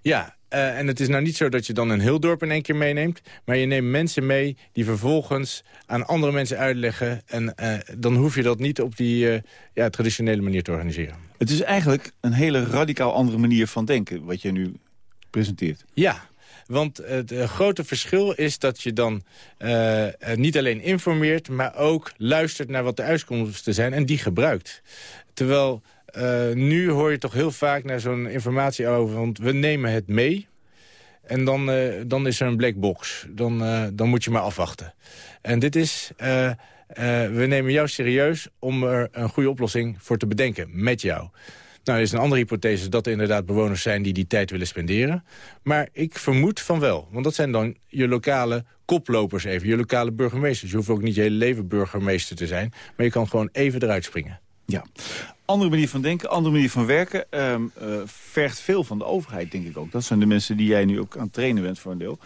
Ja, uh, en het is nou niet zo dat je dan een heel dorp in één keer meeneemt... maar je neemt mensen mee die vervolgens aan andere mensen uitleggen... en uh, dan hoef je dat niet op die uh, ja, traditionele manier te organiseren. Het is eigenlijk een hele radicaal andere manier van denken... wat je nu presenteert. Ja, want het grote verschil is dat je dan uh, niet alleen informeert... maar ook luistert naar wat de uitkomsten zijn en die gebruikt. Terwijl uh, nu hoor je toch heel vaak naar zo'n informatie over... want we nemen het mee en dan, uh, dan is er een black box. Dan, uh, dan moet je maar afwachten. En dit is... we nemen jou serieus om er een goede oplossing voor te bedenken. Met jou. Nou, is een andere hypothese dat er inderdaad bewoners zijn... die die tijd willen spenderen. Maar ik vermoed van wel. Want dat zijn dan je lokale koplopers even. Je lokale burgemeesters. Je hoeft ook niet je hele leven burgemeester te zijn. Maar je kan gewoon even eruit springen. Ja, andere manier van denken, andere manier van werken... Um, vergt veel van de overheid, denk ik ook. Dat zijn de mensen die jij nu ook aan het trainen bent voor een deel.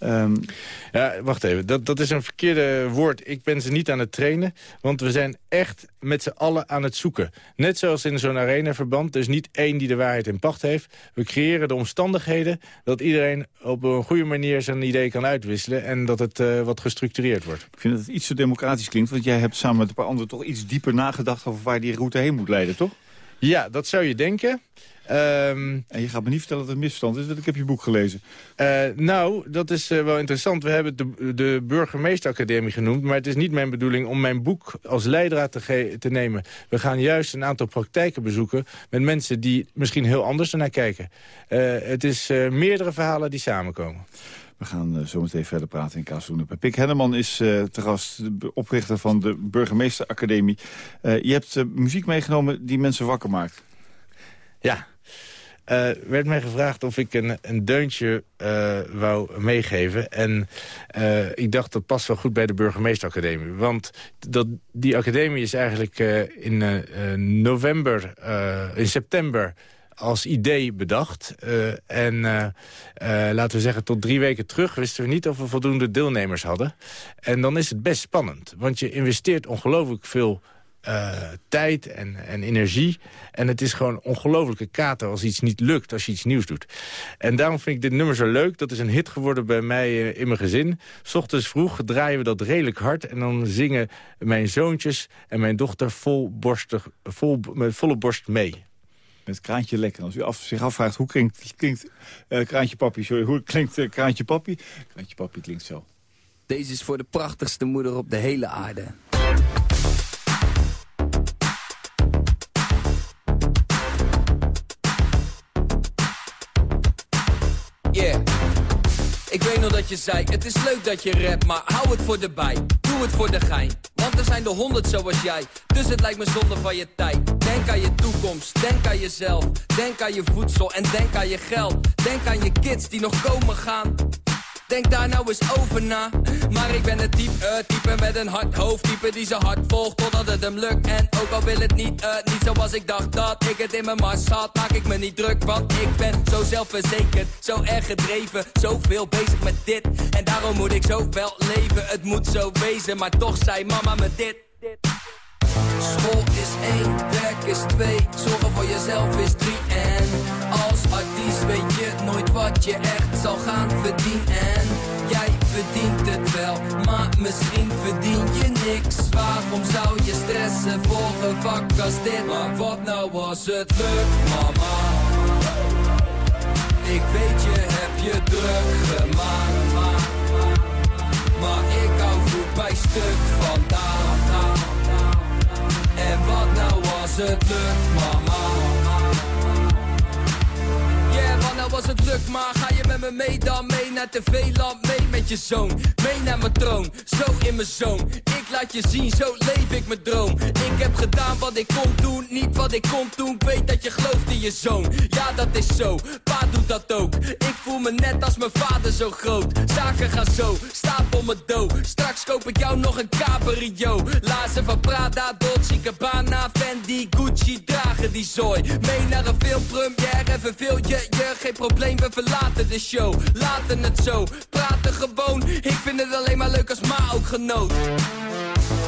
Um... Ja, wacht even. Dat, dat is een verkeerde woord. Ik ben ze niet aan het trainen. Want we zijn echt met z'n allen aan het zoeken. Net zoals in zo'n arenaverband. Er is niet één die de waarheid in pacht heeft. We creëren de omstandigheden dat iedereen op een goede manier zijn idee kan uitwisselen. En dat het uh, wat gestructureerd wordt. Ik vind dat het iets te democratisch klinkt. Want jij hebt samen met een paar anderen toch iets dieper nagedacht over waar die route heen moet leiden, toch? Ja, dat zou je denken. Um, en je gaat me niet vertellen dat het misverstand is, want ik heb je boek gelezen. Uh, nou, dat is uh, wel interessant. We hebben het de, de Burgemeesteracademie genoemd... maar het is niet mijn bedoeling om mijn boek als leidraad te, te nemen. We gaan juist een aantal praktijken bezoeken... met mensen die misschien heel anders ernaar kijken. Uh, het is meerdere verhalen die samenkomen. We gaan uh, zo meteen verder praten in Kaasloenen. Pik Henneman is uh, te gast, de oprichter van de Burgemeesteracademie. Uh, je hebt muziek meegenomen die mensen wakker maakt. Ja, uh, werd mij gevraagd of ik een, een deuntje uh, wou meegeven. En uh, ik dacht, dat past wel goed bij de burgemeesteracademie. Want dat, die academie is eigenlijk in november, in september als idee bedacht. En laten we zeggen, tot drie weken terug wisten we niet of we voldoende deelnemers hadden. En dan is het best spannend. Want je investeert ongelooflijk veel uh, tijd en, en energie. En het is gewoon ongelofelijke kater als iets niet lukt, als je iets nieuws doet. En daarom vind ik dit nummer zo leuk. Dat is een hit geworden bij mij uh, in mijn gezin. S ochtends vroeg draaien we dat redelijk hard. En dan zingen mijn zoontjes en mijn dochter vol borstig, vol, met volle borst mee. Met kraantje lekker. Als u af, zich afvraagt hoe klinkt, klinkt uh, kraantje papi, sorry, hoe klinkt kraantje papi? Kraantje papi klinkt zo. Deze is voor de prachtigste moeder op de hele aarde. Ik weet nog dat je zei, het is leuk dat je rapt, maar hou het voor de bij. Doe het voor de gein, want er zijn er honderd zoals jij. Dus het lijkt me zonde van je tijd. Denk aan je toekomst, denk aan jezelf. Denk aan je voedsel en denk aan je geld. Denk aan je kids die nog komen gaan. Denk daar nou eens over na. Maar ik ben het type, uh, type met een hard hoofd. Type die zijn hart volgt totdat het hem lukt. En ook al wil het niet, uh, niet zoals ik dacht dat ik het in mijn mars had. Maak ik me niet druk, want ik ben zo zelfverzekerd. Zo erg gedreven, zoveel bezig met dit. En daarom moet ik zo wel leven. Het moet zo wezen, maar toch zei mama me dit. School is één, werk is twee. Zorgen voor jezelf is drie. En als artiest weet je nooit wat je echt zal gaan verdienen. Jij verdient het wel, maar misschien verdien je niks. Waarom zou je stressen voor een vak als dit? Maar wat nou was het lukt, mama? Ik weet je heb je druk gemaakt. Maar ik hou goed bij stuk vandaag. Nou als het lukt, mama. Yeah, wanneer was het lukt, maar ga je met me mee dan mee naar tv-land, mee met je zoon, mee naar mijn troon, zo in mijn zoon. Laat je zien, zo leef ik mijn droom. Ik heb gedaan wat ik kon doen, niet wat ik kon doen. Ik weet dat je gelooft in je zoon, ja dat is zo. Pa doet dat ook. Ik voel me net als mijn vader zo groot. Zaken gaan zo, stapel me dood. Straks koop ik jou nog een cabrio. Lazen van Prada, Dolce Gabbana, Fendi, Gucci dragen die zooi. Mee naar een filmpremière en verveel je je. Geen probleem, we verlaten de show. Laten het zo, praten gewoon. Ik vind het alleen maar leuk als ma ook genoot.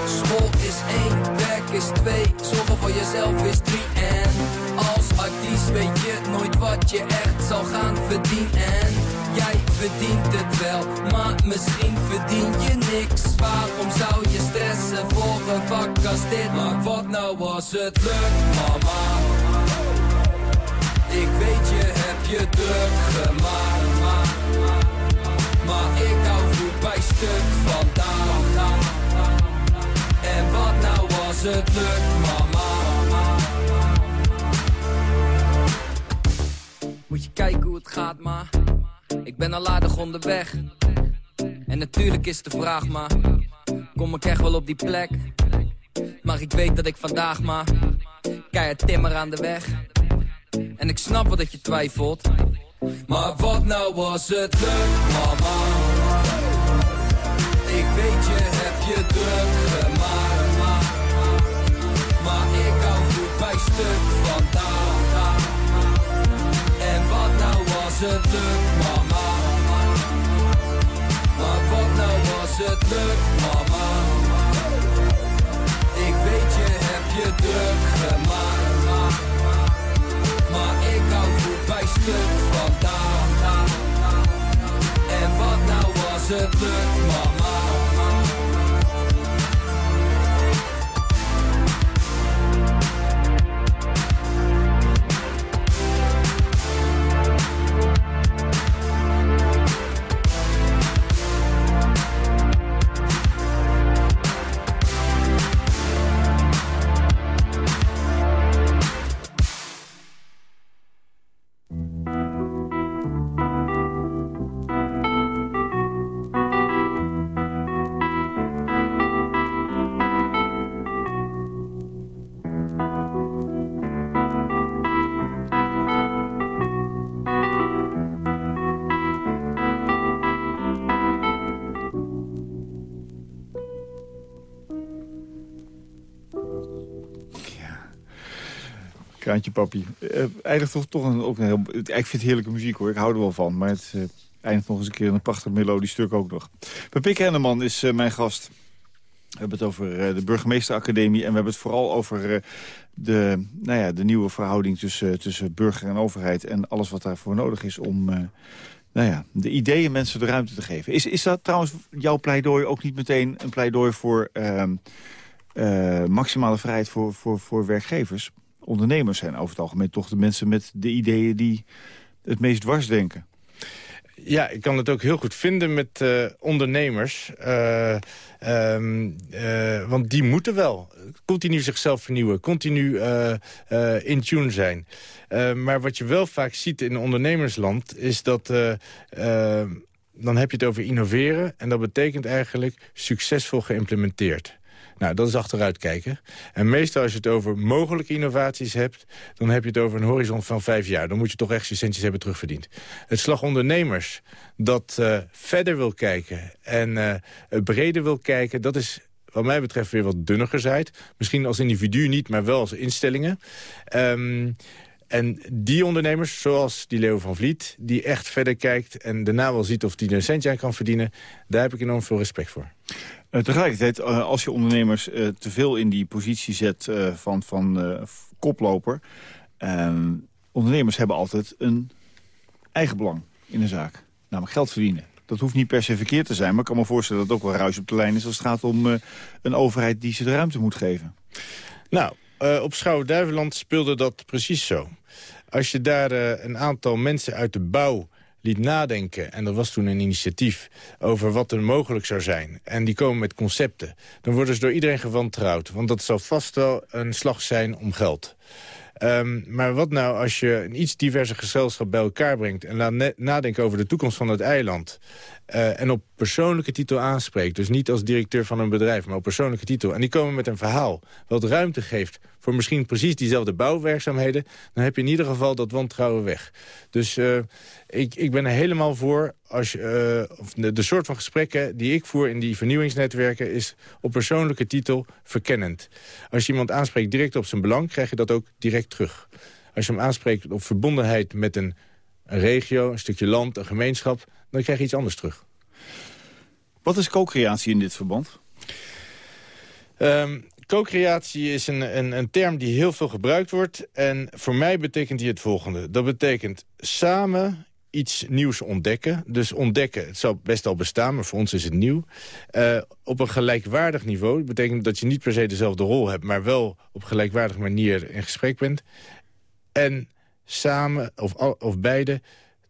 School is één, werk is twee, zorgen voor jezelf is drie en als artiest weet je nooit wat je echt zal gaan verdienen. Jij verdient het wel, maar misschien verdien je niks. Waarom zou je stressen voor een vak als dit? Maar wat nou als het lukt, mama? Ik weet je heb je druk gemaakt, maar, maar ik hou voet bij stuk vandaag. En wat nou als het lukt, mama? Moet je kijken hoe het gaat, ma. Ik ben al aardig onderweg. En natuurlijk is de vraag, ma. Kom ik echt wel op die plek? Maar ik weet dat ik vandaag, ma. Keihard timmer aan de weg. En ik snap wel dat je twijfelt. Maar wat nou als het lukt, mama? Ik weet je heb je druk gemaakt. Maar, maar ik hou voet bij stuk vandaag. En wat nou als het Papi. Uh, eindigt toch, toch een, ook een heel... Ik vind het heerlijke muziek hoor, ik hou er wel van. Maar het uh, eindigt nog eens een keer een prachtig melodisch stuk ook nog. Pepik Henneman is uh, mijn gast. We hebben het over de Burgemeesteracademie... en we hebben het vooral over de, nou ja, de nieuwe verhouding tussen, tussen burger en overheid... en alles wat daarvoor nodig is om nou ja, de ideeën mensen de ruimte te geven. Is, is dat trouwens jouw pleidooi ook niet meteen een pleidooi voor... Ehm, maximale vrijheid voor, voor, voor werkgevers ondernemers zijn over het algemeen toch de mensen met de ideeën die het meest dwars denken. Ja, ik kan het ook heel goed vinden met uh, ondernemers. Uh, um, uh, want die moeten wel continu zichzelf vernieuwen. Continu in tune zijn. maar wat je wel vaak ziet in ondernemersland... is dat dan heb je het over innoveren. En dat betekent eigenlijk succesvol geïmplementeerd. Nou, dat is achteruitkijken. En meestal als je het over mogelijke innovaties hebt... dan heb je het over een horizon van vijf jaar. Dan moet je toch echt je centjes hebben terugverdiend. Het slag ondernemers dat uh, verder wil kijken en uh, breder wil kijken... dat is wat mij betreft weer wat dunner. Misschien als individu niet, maar wel als instellingen. Um, en die ondernemers, zoals die Leo van Vliet... die echt verder kijkt en daarna wel ziet of die een centje aan kan verdienen... daar heb ik enorm veel respect voor. Uh, tegelijkertijd, uh, als je ondernemers uh, te veel in die positie zet van, van koploper... Ehm, ondernemers hebben altijd een eigen belang in een zaak. Namelijk geld verdienen. Dat hoeft niet per se verkeerd te zijn, maar ik kan me voorstellen dat het ook wel ruis op de lijn is... als het gaat om een overheid die ze de ruimte moet geven. Nou, op Schouwen-Duiveland speelde dat precies zo. Als je daar een aantal mensen uit de bouw liet nadenken... en er was toen een initiatief over wat er mogelijk zou zijn... en die komen met concepten... dan worden ze door iedereen gewantrouwd. Want dat zal vast wel een slag zijn om geld. Um, maar wat nou als je een iets diverser gezelschap bij elkaar brengt... en laat nadenken over de toekomst van het eiland... Uh, en op persoonlijke titel aanspreekt. Dus niet als directeur van een bedrijf, maar op persoonlijke titel. En die komen met een verhaal wat ruimte geeft voor misschien precies diezelfde bouwwerkzaamheden... dan heb je in ieder geval dat wantrouwen weg. Dus uh, ik, ik ben er helemaal voor. Als uh, de, de, soort van gesprekken die ik voer in die vernieuwingsnetwerken... is op persoonlijke titel verkennend. Als je iemand aanspreekt direct op zijn belang, krijg je dat ook direct terug. Als je hem aanspreekt op verbondenheid met een, een regio, een stukje land, een gemeenschap... dan krijg je iets anders terug. Wat is co-creatie in dit verband? Um, Co-creatie is een, een, een term die heel veel gebruikt wordt. En voor mij betekent die het volgende. Dat betekent samen iets nieuws ontdekken. Dus ontdekken, het zou best al bestaan, maar voor ons is het nieuw. Uh, op een gelijkwaardig niveau. Dat betekent dat je niet per se dezelfde rol hebt... maar wel op gelijkwaardige manier in gesprek bent. En samen, of, of beide,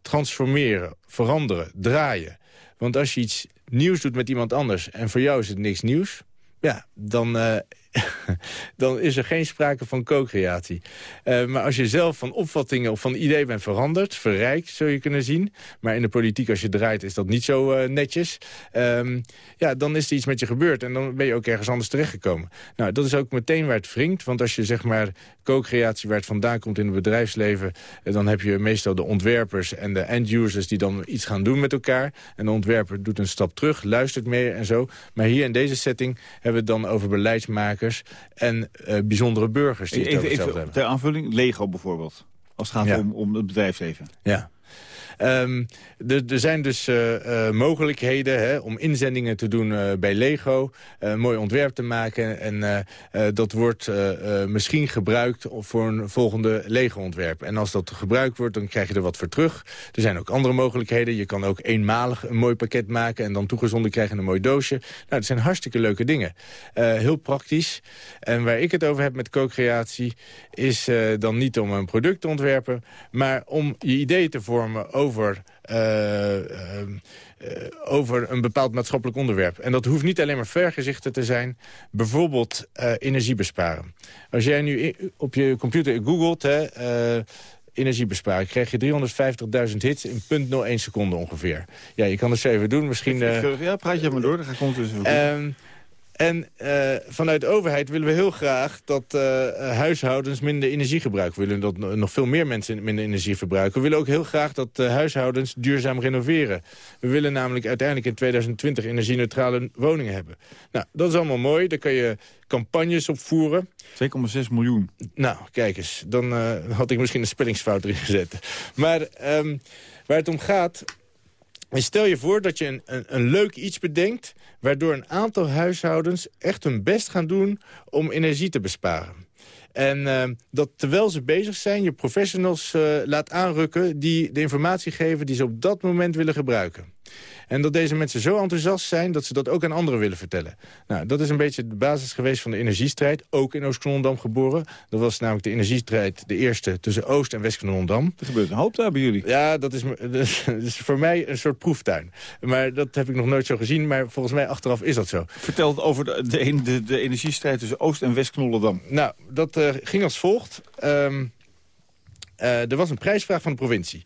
transformeren, veranderen, draaien. Want als je iets nieuws doet met iemand anders... en voor jou is het niks nieuws... ja, dan, uh, dan is er geen sprake van co-creatie. Uh, maar als je zelf van opvattingen of van idee bent veranderd... verrijkt, zul je kunnen zien. Maar in de politiek, als je draait, is dat niet zo uh, netjes. Um, ja, dan is er iets met je gebeurd. En dan ben je ook ergens anders terechtgekomen. Nou, dat is ook meteen waar het wringt. Want als je zeg maar co-creatie waar het vandaan komt in het bedrijfsleven... Eh, dan heb je meestal de ontwerpers en de end-users... die dan iets gaan doen met elkaar. En de ontwerper doet een stap terug, luistert meer en zo. Maar hier in deze setting hebben we het dan over en uh, bijzondere burgers die even, het even hebben. Ter aanvulling, Lego bijvoorbeeld. Als het gaat Ja. om, om het bedrijfsleven. Ja. Ehm, er, zijn dus eh, eh, mogelijkheden hè, om inzendingen te doen eh, bij Lego. een mooi ontwerp te maken. En dat wordt misschien gebruikt voor een volgende Lego-ontwerp. En als dat gebruikt wordt, dan krijg je er wat voor terug. Er zijn ook andere mogelijkheden. Je kan ook eenmalig een mooi pakket maken... en dan toegezonden krijgen in een mooi doosje. Nou, dat zijn hartstikke leuke dingen. Heel praktisch. En waar ik het over heb met co-creatie... is dan niet om een product te ontwerpen... maar om je ideeën te vormen over... eh, ehm, eh, over een bepaald maatschappelijk onderwerp. En dat hoeft niet alleen maar vergezichten te zijn. Bijvoorbeeld eh, energie besparen. Als jij nu op je computer googelt... Hè, eh, energie besparen, krijg je 350.000 hits in 0,01 seconde ongeveer. Ja, je kan het zo even doen. Misschien... eh, ja, praat je maar door. Dan ga ik ondertussen en eh, vanuit de overheid willen we heel graag dat eh, huishoudens minder energie gebruiken. We willen dat no- nog veel meer mensen minder energie verbruiken. We willen ook heel graag dat eh, huishoudens duurzaam renoveren. We willen namelijk uiteindelijk in 2020 energie-neutrale woningen hebben. Nou, dat is allemaal mooi. Daar kan je campagnes op voeren. 2,6 miljoen. Nou, kijk eens. Dan had ik misschien een spellingsfout erin gezet. Maar ehm, waar het om gaat... is stel je voor dat je een, een, een leuk iets bedenkt... waardoor een aantal huishoudens echt hun best gaan doen... om energie te besparen. En ehm, dat terwijl ze bezig zijn, je professionals eh, laat aanrukken... die de informatie geven die ze op dat moment willen gebruiken. En dat deze mensen zo enthousiast zijn dat ze dat ook aan anderen willen vertellen. Nou, dat is een beetje de basis geweest van de energiestrijd. Ook in Oost-Knolendam geboren. Dat was namelijk de energiestrijd de eerste tussen Oost- en West-Knolendam. Er gebeurt een hoop daar bij jullie. Ja, dat is, dat voor mij een soort proeftuin. Maar dat heb ik nog nooit zo gezien. Maar volgens mij achteraf is dat zo. Vertel het over de, de, de, de energiestrijd tussen Oost- en West-Knollendam. Nou, dat eh, ging als volgt. Ehm, eh, er was een prijsvraag van de provincie.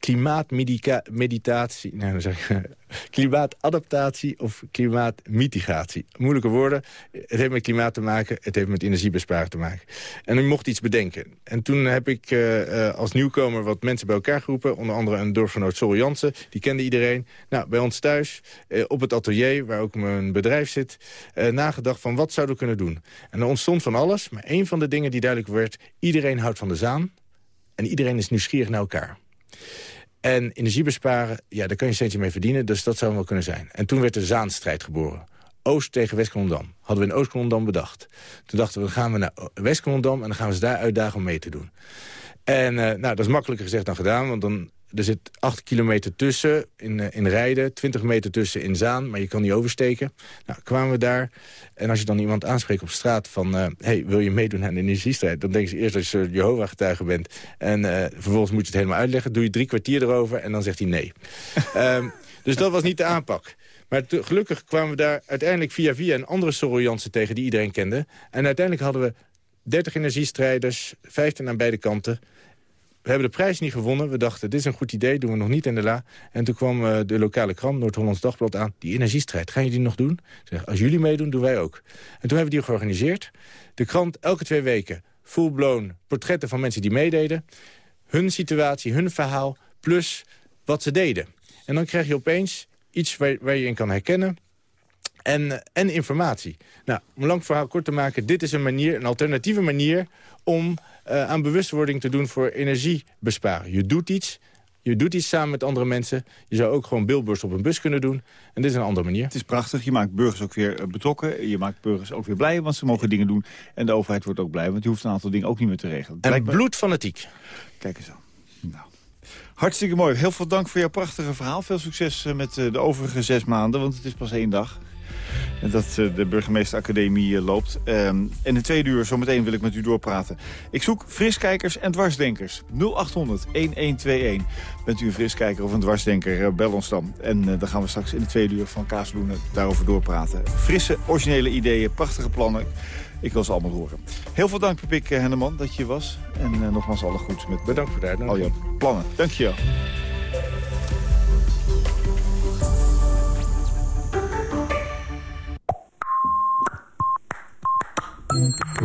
Klimaatmeditatie, nee, dan zeg ik, klimaatadaptatie of klimaatmitigatie. Moeilijke woorden. Het heeft met klimaat te maken, het heeft met energiebesparing te maken. En u mocht iets bedenken. En toen heb ik eh, eh, als nieuwkomer wat mensen bij elkaar geroepen. Onder andere een dorpsgenoot Sol Jansen, die kende iedereen. Nou, bij ons thuis, eh, op het atelier, waar ook mijn bedrijf zit... nagedacht van wat zouden we kunnen doen. En er ontstond van alles, maar een van de dingen die duidelijk werd... iedereen houdt van de zaan en iedereen is nieuwsgierig naar elkaar. En energie besparen, ja, daar kan je steeds mee verdienen. Dus dat zou wel kunnen zijn. En toen werd de Zaanstrijd geboren. Oost tegen West-Knolendam. Hadden we in Oost-Knolendam bedacht. Toen dachten we, dan gaan we naar West-Knolendam... en dan gaan we ze daar uitdagen om mee te doen. En eh, nou, dat is makkelijker gezegd dan gedaan. Want dan er zit 8 kilometer tussen in, in rijden, 20 meter tussen in Zaan, maar je kan niet oversteken. Nou, kwamen we daar. En als je dan iemand aanspreekt op straat van... hey, wil je meedoen aan de energiestrijd? Dan denken ze eerst dat je Jehovah-getuige bent. En vervolgens moet je het helemaal uitleggen. Doe je drie kwartier erover en dan zegt hij nee. um, dus dat was niet de aanpak. Maar gelukkig kwamen we daar uiteindelijk via via een andere Sorel Jansen tegen... die iedereen kende. En uiteindelijk hadden we 30 energiestrijders, 15 aan beide kanten. We hebben de prijs niet gewonnen. We dachten, dit is een goed idee, doen we nog niet in de la. En toen kwam uh, de lokale krant, Noord-Hollands Dagblad, aan. Die energiestrijd, gaan jullie die nog doen? Zeg, als jullie meedoen, doen wij ook. En toen hebben we die georganiseerd. De krant elke twee weken full-blown portretten van mensen die meededen. Hun situatie, hun verhaal, plus wat ze deden. En dan krijg je opeens iets waar je in kan herkennen. En, en informatie. Nou, om een lang verhaal kort te maken... dit is een manier, een alternatieve manier... om uh, aan bewustwording te doen voor energiebesparen. Je doet iets, je doet iets samen met andere mensen. Je zou ook gewoon billboards op een bus kunnen doen. En dit is een andere manier. Het is prachtig. Je maakt burgers ook weer eh, betrokken. Je maakt burgers ook weer blij, want ze mogen dingen doen. En de overheid wordt ook blij, want je hoeft een aantal dingen ook niet meer te regelen. En bloedfanatiek. Kijk eens aan. Nou. Hartstikke mooi. Heel veel dank voor jouw prachtige verhaal. Veel succes eh, met de overige zes maanden, want het is pas één dag. En dat eh, de burgemeesteracademie eh, loopt. En in tweede uur, zometeen wil ik met u doorpraten. Ik zoek friskijkers en dwarsdenkers. 0800 1121. Bent u een friskijker of een dwarsdenker, bel ons dan. En dan gaan we straks in de tweede uur van Kaasloenen daarover doorpraten. Frisse, originele ideeën, prachtige plannen. Ik wil ze allemaal horen. Heel veel dank, Pipik Henneman, dat je was. En uh, nogmaals alle goeds met Bedankt voor de al je plannen. Dank je wel.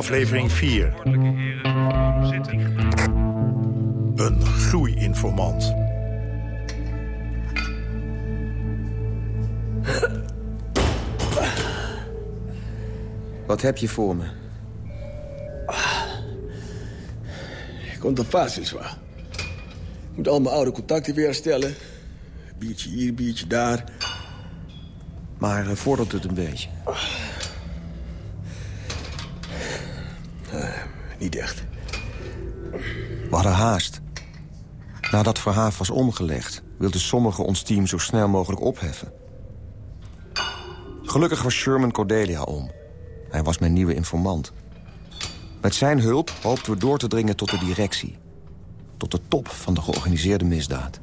Aflevering 4. Een groeiinformant. Wat heb je voor me? Komt fácil, zwaar. Ik moet al mijn oude contacten weer herstellen. Biertje hier, biertje daar. Maar uh, vordert het een beetje? Niet echt. We hadden haast. Nadat Verhaaf was omgelegd... wilden sommigen ons team zo snel mogelijk opheffen. Gelukkig was Sherman Cordelia om. Hij was mijn nieuwe informant. Met zijn hulp hoopten we door te dringen tot de directie. Tot de top van de georganiseerde misdaad.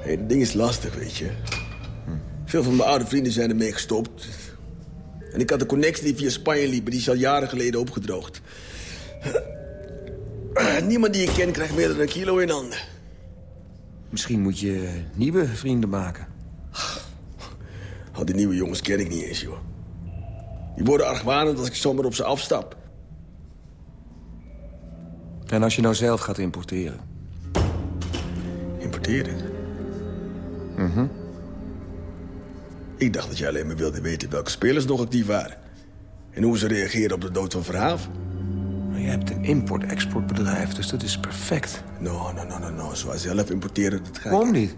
Hey, ding is lastig, weet je. Veel van mijn oude vrienden zijn ermee gestopt. En ik had een connectie die via Spanje liep, maar die is al jaren geleden opgedroogd. Niemand die ik ken krijgt meer dan een kilo in handen. Misschien moet je nieuwe vrienden maken. Al die nieuwe jongens ken ik niet eens, joh. Die worden argwanend als ik zomaar op ze afstap. En als je nou zelf gaat importeren? Importeren? Mhm. Ik dacht dat jij alleen maar wilde weten welke spelers nog actief waren. En hoe ze reageren op de dood van Verhaaf. Maar je hebt een import-exportbedrijf, dus dat is perfect. No, no, no, no, no. Zoals zelf importeren, dat gaat Waarom niet?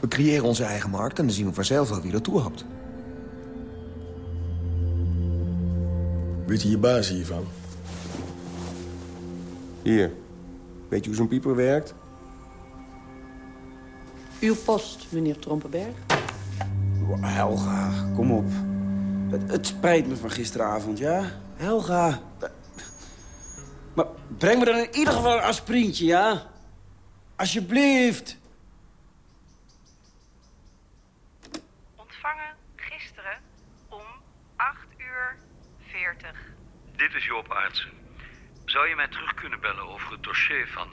We creëren onze eigen markt en dan zien we vanzelf wel wie er toe hapt. Weet je je baas hiervan? Hier. Weet je hoe zo'n pieper werkt? Uw post, meneer Trompenberg. Helga, kom op. Het, het spijt me van gisteravond, ja? Helga. Maar breng me dan in ieder geval een aspirintje, ja? Alsjeblieft. Ontvangen gisteren om 8 uur 40. Dit is Joop Aartsen. Zou je mij terug kunnen bellen over het dossier van...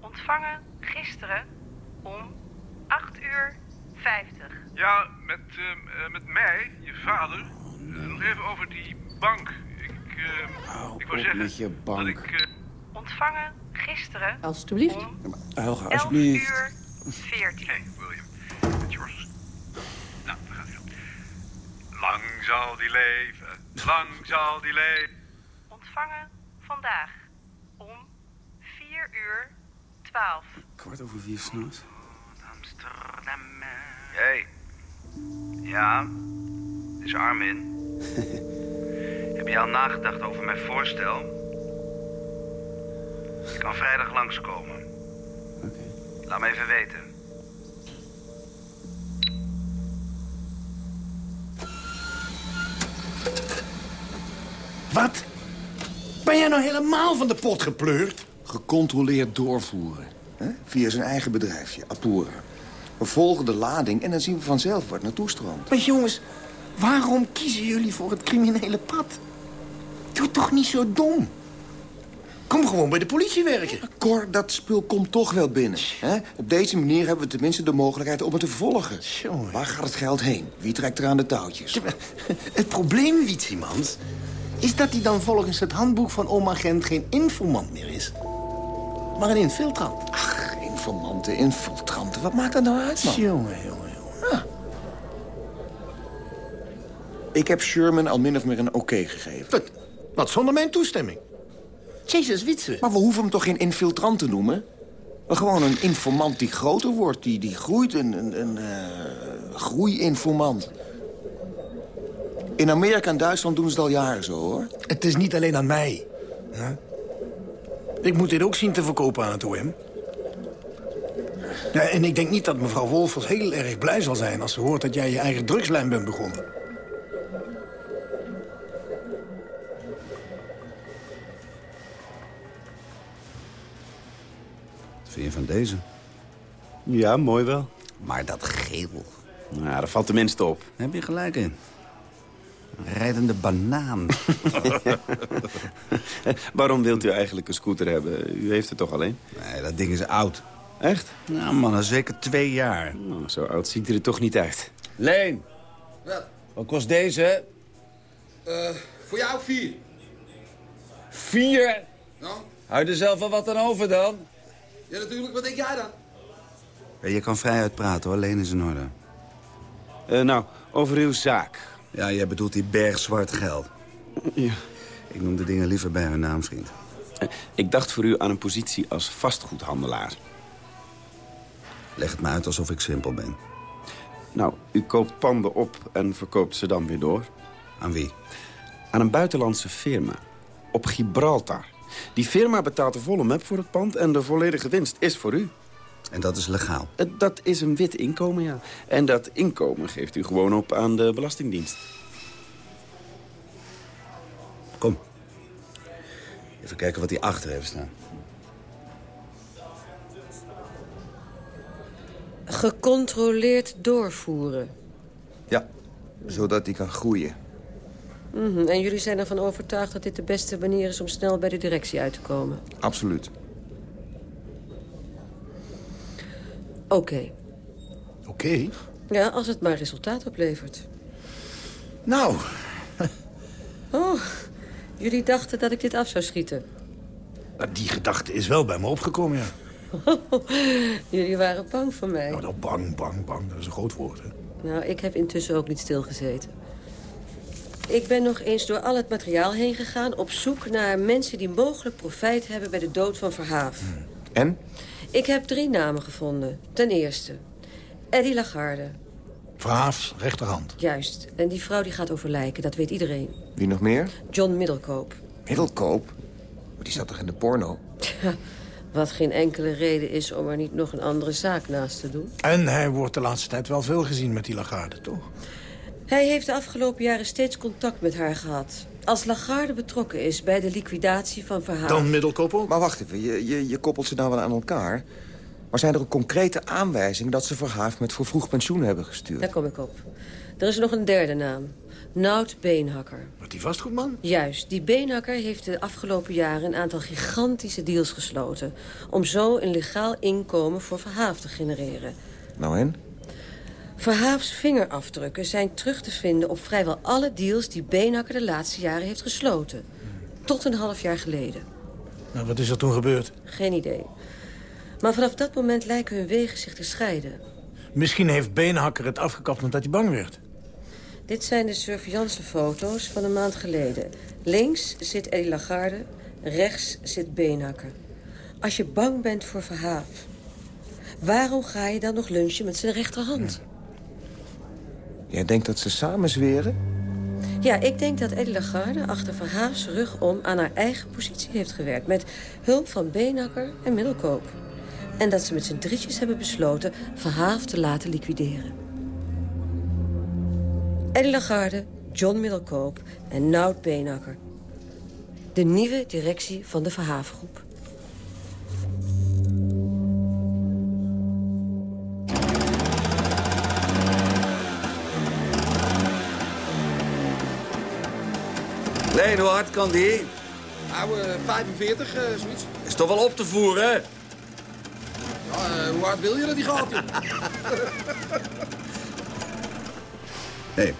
Ontvangen gisteren om 8 uur 50. Ja, met, uh, met mij, je vader. Uh, nog even over die bank. Ik, uh, ik op met je bank. eh, Ontvangen gisteren Alsjeblieft. om Helga, 11 alsjeblieft. uur 14. Hey, William. George. Nou, daar gaat hij dan. Lang zal die leven, lang zal die leven. Ontvangen vandaag om 4 uur 12. Kwart over vier s'nachts. Amsterdam. Hey. Ja, het is Armin. Heb je al nagedacht over mijn voorstel? Ik kan vrijdag langskomen. Laat me even weten. Wat? Ben jij nou helemaal van de pot gepleurd? Gecontroleerd doorvoeren. Hè? Via zijn eigen bedrijfje, Apura. We volgen de lading en dan zien we vanzelf waar het naartoe stroomt. Maar jongens, waarom kiezen jullie voor het criminele pad? Doe toch niet zo dom. Kom gewoon bij de politie werken. Cor, dat spul komt toch wel binnen. Hè? Op deze manier hebben we tenminste de mogelijkheid om het te vervolgen. Waar gaat het geld heen? Wie trekt er aan de touwtjes? Het probleem, Wietsiemans, is dat hij dan volgens het handboek van oma Gent geen informant meer is. Maar een infiltrant. Ach, informanten, infiltranten. Wat maakt dat nou uit, man? Jongen, jongen, jongen. Ik heb Sherman al min of meer een oké gegeven. Wat, wat zonder mijn toestemming? Jezus, Wietse. Maar we hoeven hem toch geen infiltrant te noemen? Maar gewoon een informant die groter wordt, die, die groeit. Een, een, een eh, groeiinformant. In Amerika en Duitsland doen ze het al jaren zo, hoor. Het is niet alleen aan mij. hè? Ik moet dit ook zien te verkopen aan het OM. Ja, en ik denk niet dat mevrouw Wolfers heel erg blij zal zijn... als ze hoort dat jij je eigen drugslijn bent begonnen. Wat vind je van deze? Ja, mooi wel. Maar dat geel. Nou, daar valt tenminste op. Heb je gelijk in. Een rijdende banaan. Waarom wilt u eigenlijk een scooter hebben? U heeft het toch alleen? Nee, dat ding is oud. Echt? Nou, man, zeker twee jaar. Nou, zo oud ziet hij er toch niet uit. Leen, Wat? wat kost deze? Eh, voor jou vier. Vier? Nou? Hou je er zelf wel wat aan over dan? Ja, natuurlijk. Wat denk jij dan? Ja, je kan vrij uitpraten hoor, Leen is in orde. Eh, nou, over uw zaak. Ja, jij bedoelt die berg zwart geld. Ja. Ik noem de dingen liever bij hun naam, vriend. Ik dacht voor u aan een positie als vastgoedhandelaar. Leg het me uit alsof ik simpel ben. Nou, u koopt panden op en verkoopt ze dan weer door. Aan wie? Aan een buitenlandse firma. Op Gibraltar. Die firma betaalt de volle map voor het pand en de volledige winst is voor u. En dat is legaal? Eh, Dat is een wit inkomen, ja. En dat inkomen geeft u gewoon op aan de Belastingdienst. Kom. Even kijken wat hij achter heeft staan. Gecontroleerd doorvoeren. Ja, zodat die kan groeien. Mhm, En jullie zijn ervan overtuigd dat dit de beste manier is om snel bij de directie uit te komen? Absoluut. Oké. Oké. Ja, als het maar resultaat oplevert. Nou, Oh, jullie dachten dat ik dit af zou schieten. nou, die gedachte is wel bij me opgekomen, ja. jullie waren bang voor mij. Nou, nou, bang, bang, bang. Dat is een groot woord, hè. Nou, ik heb intussen ook niet stilgezeten. Ik ben nog eens door al het materiaal heen gegaan... op zoek naar mensen die mogelijk profijt hebben bij de dood van Verhaaf. En? Ik heb drie namen gevonden. Ten eerste, Eddie Lagarde. Verhaafs, rechterhand. Juist. En die vrouw die gaat over lijken, dat weet iedereen. Wie nog meer? John Middelkoop. Middelkoop? Maar die zat toch in de porno? Wat geen enkele reden is om er niet nog een andere zaak naast te doen. En hij wordt de laatste tijd wel veel gezien met die Lagarde, toch? Hij heeft de afgelopen jaren steeds contact met haar gehad. Als Lagarde betrokken is bij de liquidatie van Verhaaf... Dan Middelkoop ook? Maar wacht even, je, je, je koppelt ze nou wel aan elkaar. Maar zijn er ook concrete aanwijzingen dat ze Verhaaf met voor vroeg pensioen hebben gestuurd? Daar kom ik op. Er is nog een derde naam. Nout Beenhakker. Wat die vastgoedman? Juist, die Beenhakker heeft de afgelopen jaren een aantal gigantische deals gesloten... om zo een legaal inkomen voor Verhaaf te genereren. Nou en? Verhaafs vingerafdrukken zijn terug te vinden op vrijwel alle deals... die Beenhakker de laatste jaren heeft gesloten. Tot een half jaar geleden. Nou, wat is er toen gebeurd? Geen idee. Maar vanaf dat moment lijken hun wegen zich te scheiden. Misschien heeft Beenhakker het afgekapt omdat hij bang werd. Dit zijn de surveillancefoto's van een maand geleden. Links zit Eddie Lagarde, rechts zit Beenhakker. Als je bang bent voor Verhaaf... waarom ga je dan nog lunchen met zijn rechterhand? Jij denkt dat ze samen zweren? Ja, ik denk dat Eddie Lagarde achter Verhaafs rug om... aan haar eigen positie heeft gewerkt... met hulp van Beenhakker en Middelkoop. En dat ze met z'n drietjes hebben besloten... Verhaaf te laten liquideren. Eddie Lagarde, John Middelkoop en Nout Beenhakker. De nieuwe directie van de Verhaafgroep. Leen, hoe hard kan die? Nou, eh, 45, eh, zoiets. Is toch wel op te voeren, hè? Ja, eh, hoe hard wil je dat die gaat, Hé,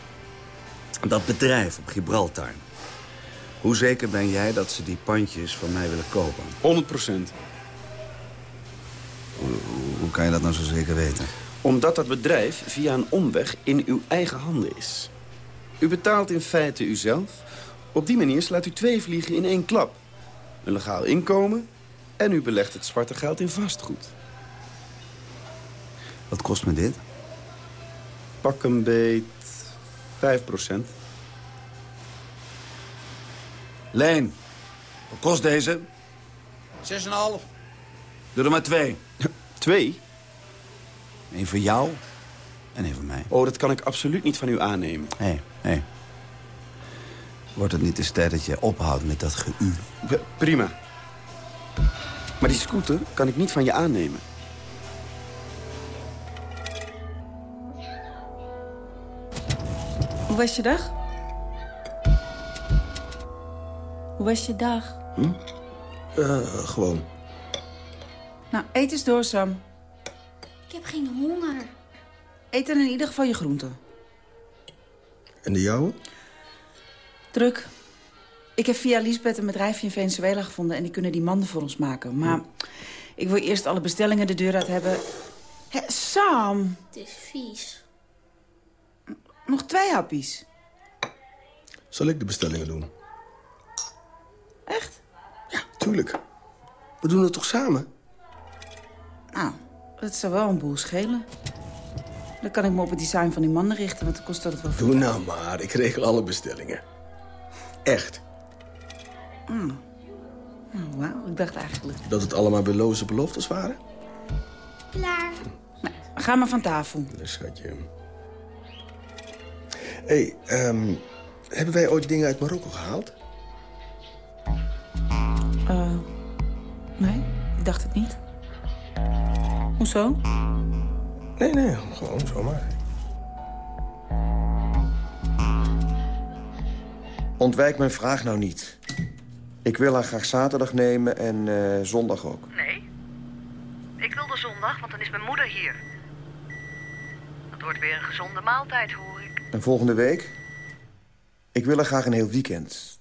dat bedrijf op Gibraltar. Hoe zeker ben jij dat ze die pandjes van mij willen kopen? 100 procent. Hoe kan je dat nou zo zeker weten? Omdat dat bedrijf via een omweg in uw eigen handen is. U betaalt in feite uzelf. Op die manier slaat u twee vliegen in één klap. Een legaal inkomen en u belegt het zwarte geld in vastgoed. Wat kost me dit? Pak een beet 5 procent. Leen, wat kost deze? 6,5. Doe er maar twee. Twee? Eén voor jou en één voor mij. Oh, dat kan ik absoluut niet van u aannemen. Hé, hé. Wordt het niet eens tijd dat je ophoudt met dat geu? Prima. Maar die scooter kan ik niet van je aannemen. Hoe was je dag? Hoe was je dag? Eh, gewoon. Nou, eet eens door, Sam. Ik heb geen honger. Eet dan in ieder geval je groenten. En de jouwe? Druk. Ik heb via Lisbeth een bedrijfje in Venezuela gevonden... en die kunnen die manden voor ons maken. Maar ik wil eerst alle bestellingen de deur uit hebben. Hé, Sam, Het is vies. Nog twee happies. Zal ik de bestellingen doen? Echt? Ja, tuurlijk. We doen het toch samen? Nou, dat zou wel een boel schelen. Dan kan ik me op het design van die mannen richten, want dan kost dat het wel veel. Doe nou maar, ik regel alle bestellingen. Echt. Mm. Nou, wauw, ik dacht eigenlijk... Dat het allemaal beloze beloftes waren? Klaar. Ga maar van tafel. Dat schatje. Hé, hey, ehm, hebben wij ooit dingen uit Marokko gehaald? Eh, nee, ik dacht het niet. Hoezo? Nee, nee, gewoon zomaar. Ontwijk mijn vraag nou niet. Ik wil haar graag zaterdag nemen en eh, zondag ook. Nee. Ik wilde zondag, want dan is mijn moeder hier. Dat wordt weer een gezonde maaltijd, hoor. En volgende week? Ik wil haar graag een heel weekend.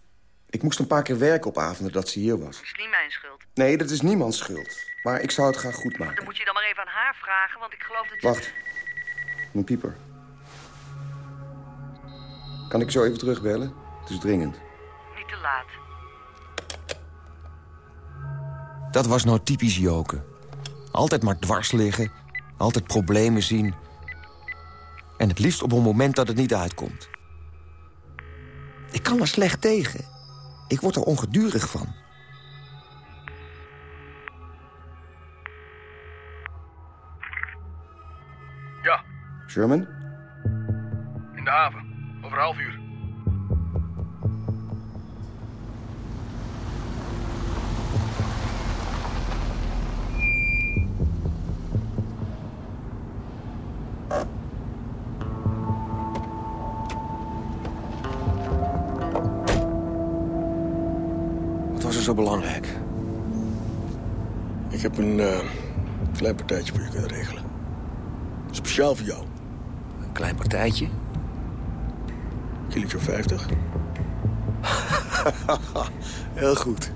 Ik moest een paar keer werken op avonden dat ze hier was. Dat is niet mijn schuld. Nee, dat is niemands schuld. Maar ik zou het graag goed Dan maken. moet je dan maar even aan haar vragen, want ik geloof dat je... Wacht. Mijn pieper. Kan ik zo even terugbellen? Het is dringend. Niet te laat. Dat was nou typisch Joke. Altijd maar dwars liggen. Altijd problemen zien. En het liefst op een moment dat het niet uitkomt. Ik kan er slecht tegen. Ik word er ongedurig van. Ja, Sherman? in de haven. Over een half uur. Er zo belangrijk? Ik heb een eh, klein partijtje voor je kunnen regelen. Speciaal voor jou. Een klein partijtje? Kilootje of 50. Heel goed.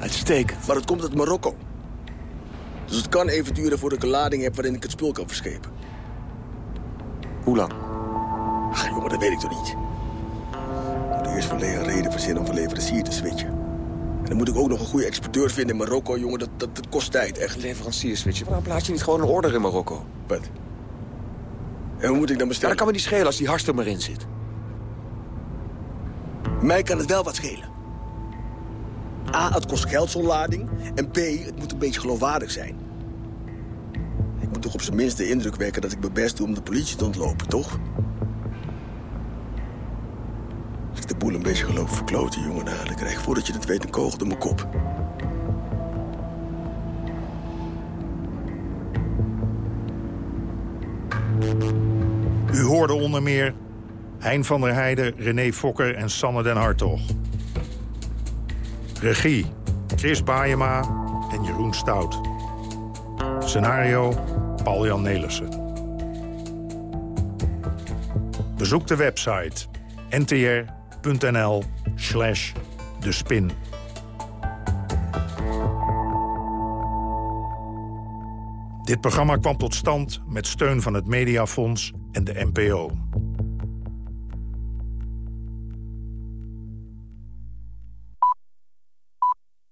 Uitstekend. Maar het komt uit Marokko. Dus het kan even duren voordat ik een lading heb waarin ik het spul kan verschepen. Hoe lang? Ach, jongen, dat weet ik toch niet. Ik moet eerst van een reden verzinnen om van leverancier te switchen. Dan moet ik ook nog een goede exporteur vinden in Marokko, jongen. Dat, dat, dat kost tijd, echt. Leverancier switchen? Waarom plaats je niet gewoon een order in Marokko? Wat? En hoe moet ik dan Ja, bestellen? dat kan me niet schelen als die hars er maar in zit. Mij kan het wel wat schelen. A, het kost geld zo'n lading. En B, het moet een beetje geloofwaardig zijn. Ik moet toch op zijn minst de indruk wekken dat ik mijn best doe om de politie te ontlopen, toch? Als ik de boel een beetje geloof verkloten, jongen, nou, dan krijg ik voordat je het weet een kogel door mijn kop. U hoorde onder meer Hein van der Heijden, René Fokker en Sanne den Hartog. Regie Chris Baayema en Jeroen Stout. Scenario Paul-Jan Nelissen. Bezoek de website ntr.nl slash de spin. Dit programma kwam tot stand met steun van het Mediafonds en de NPO.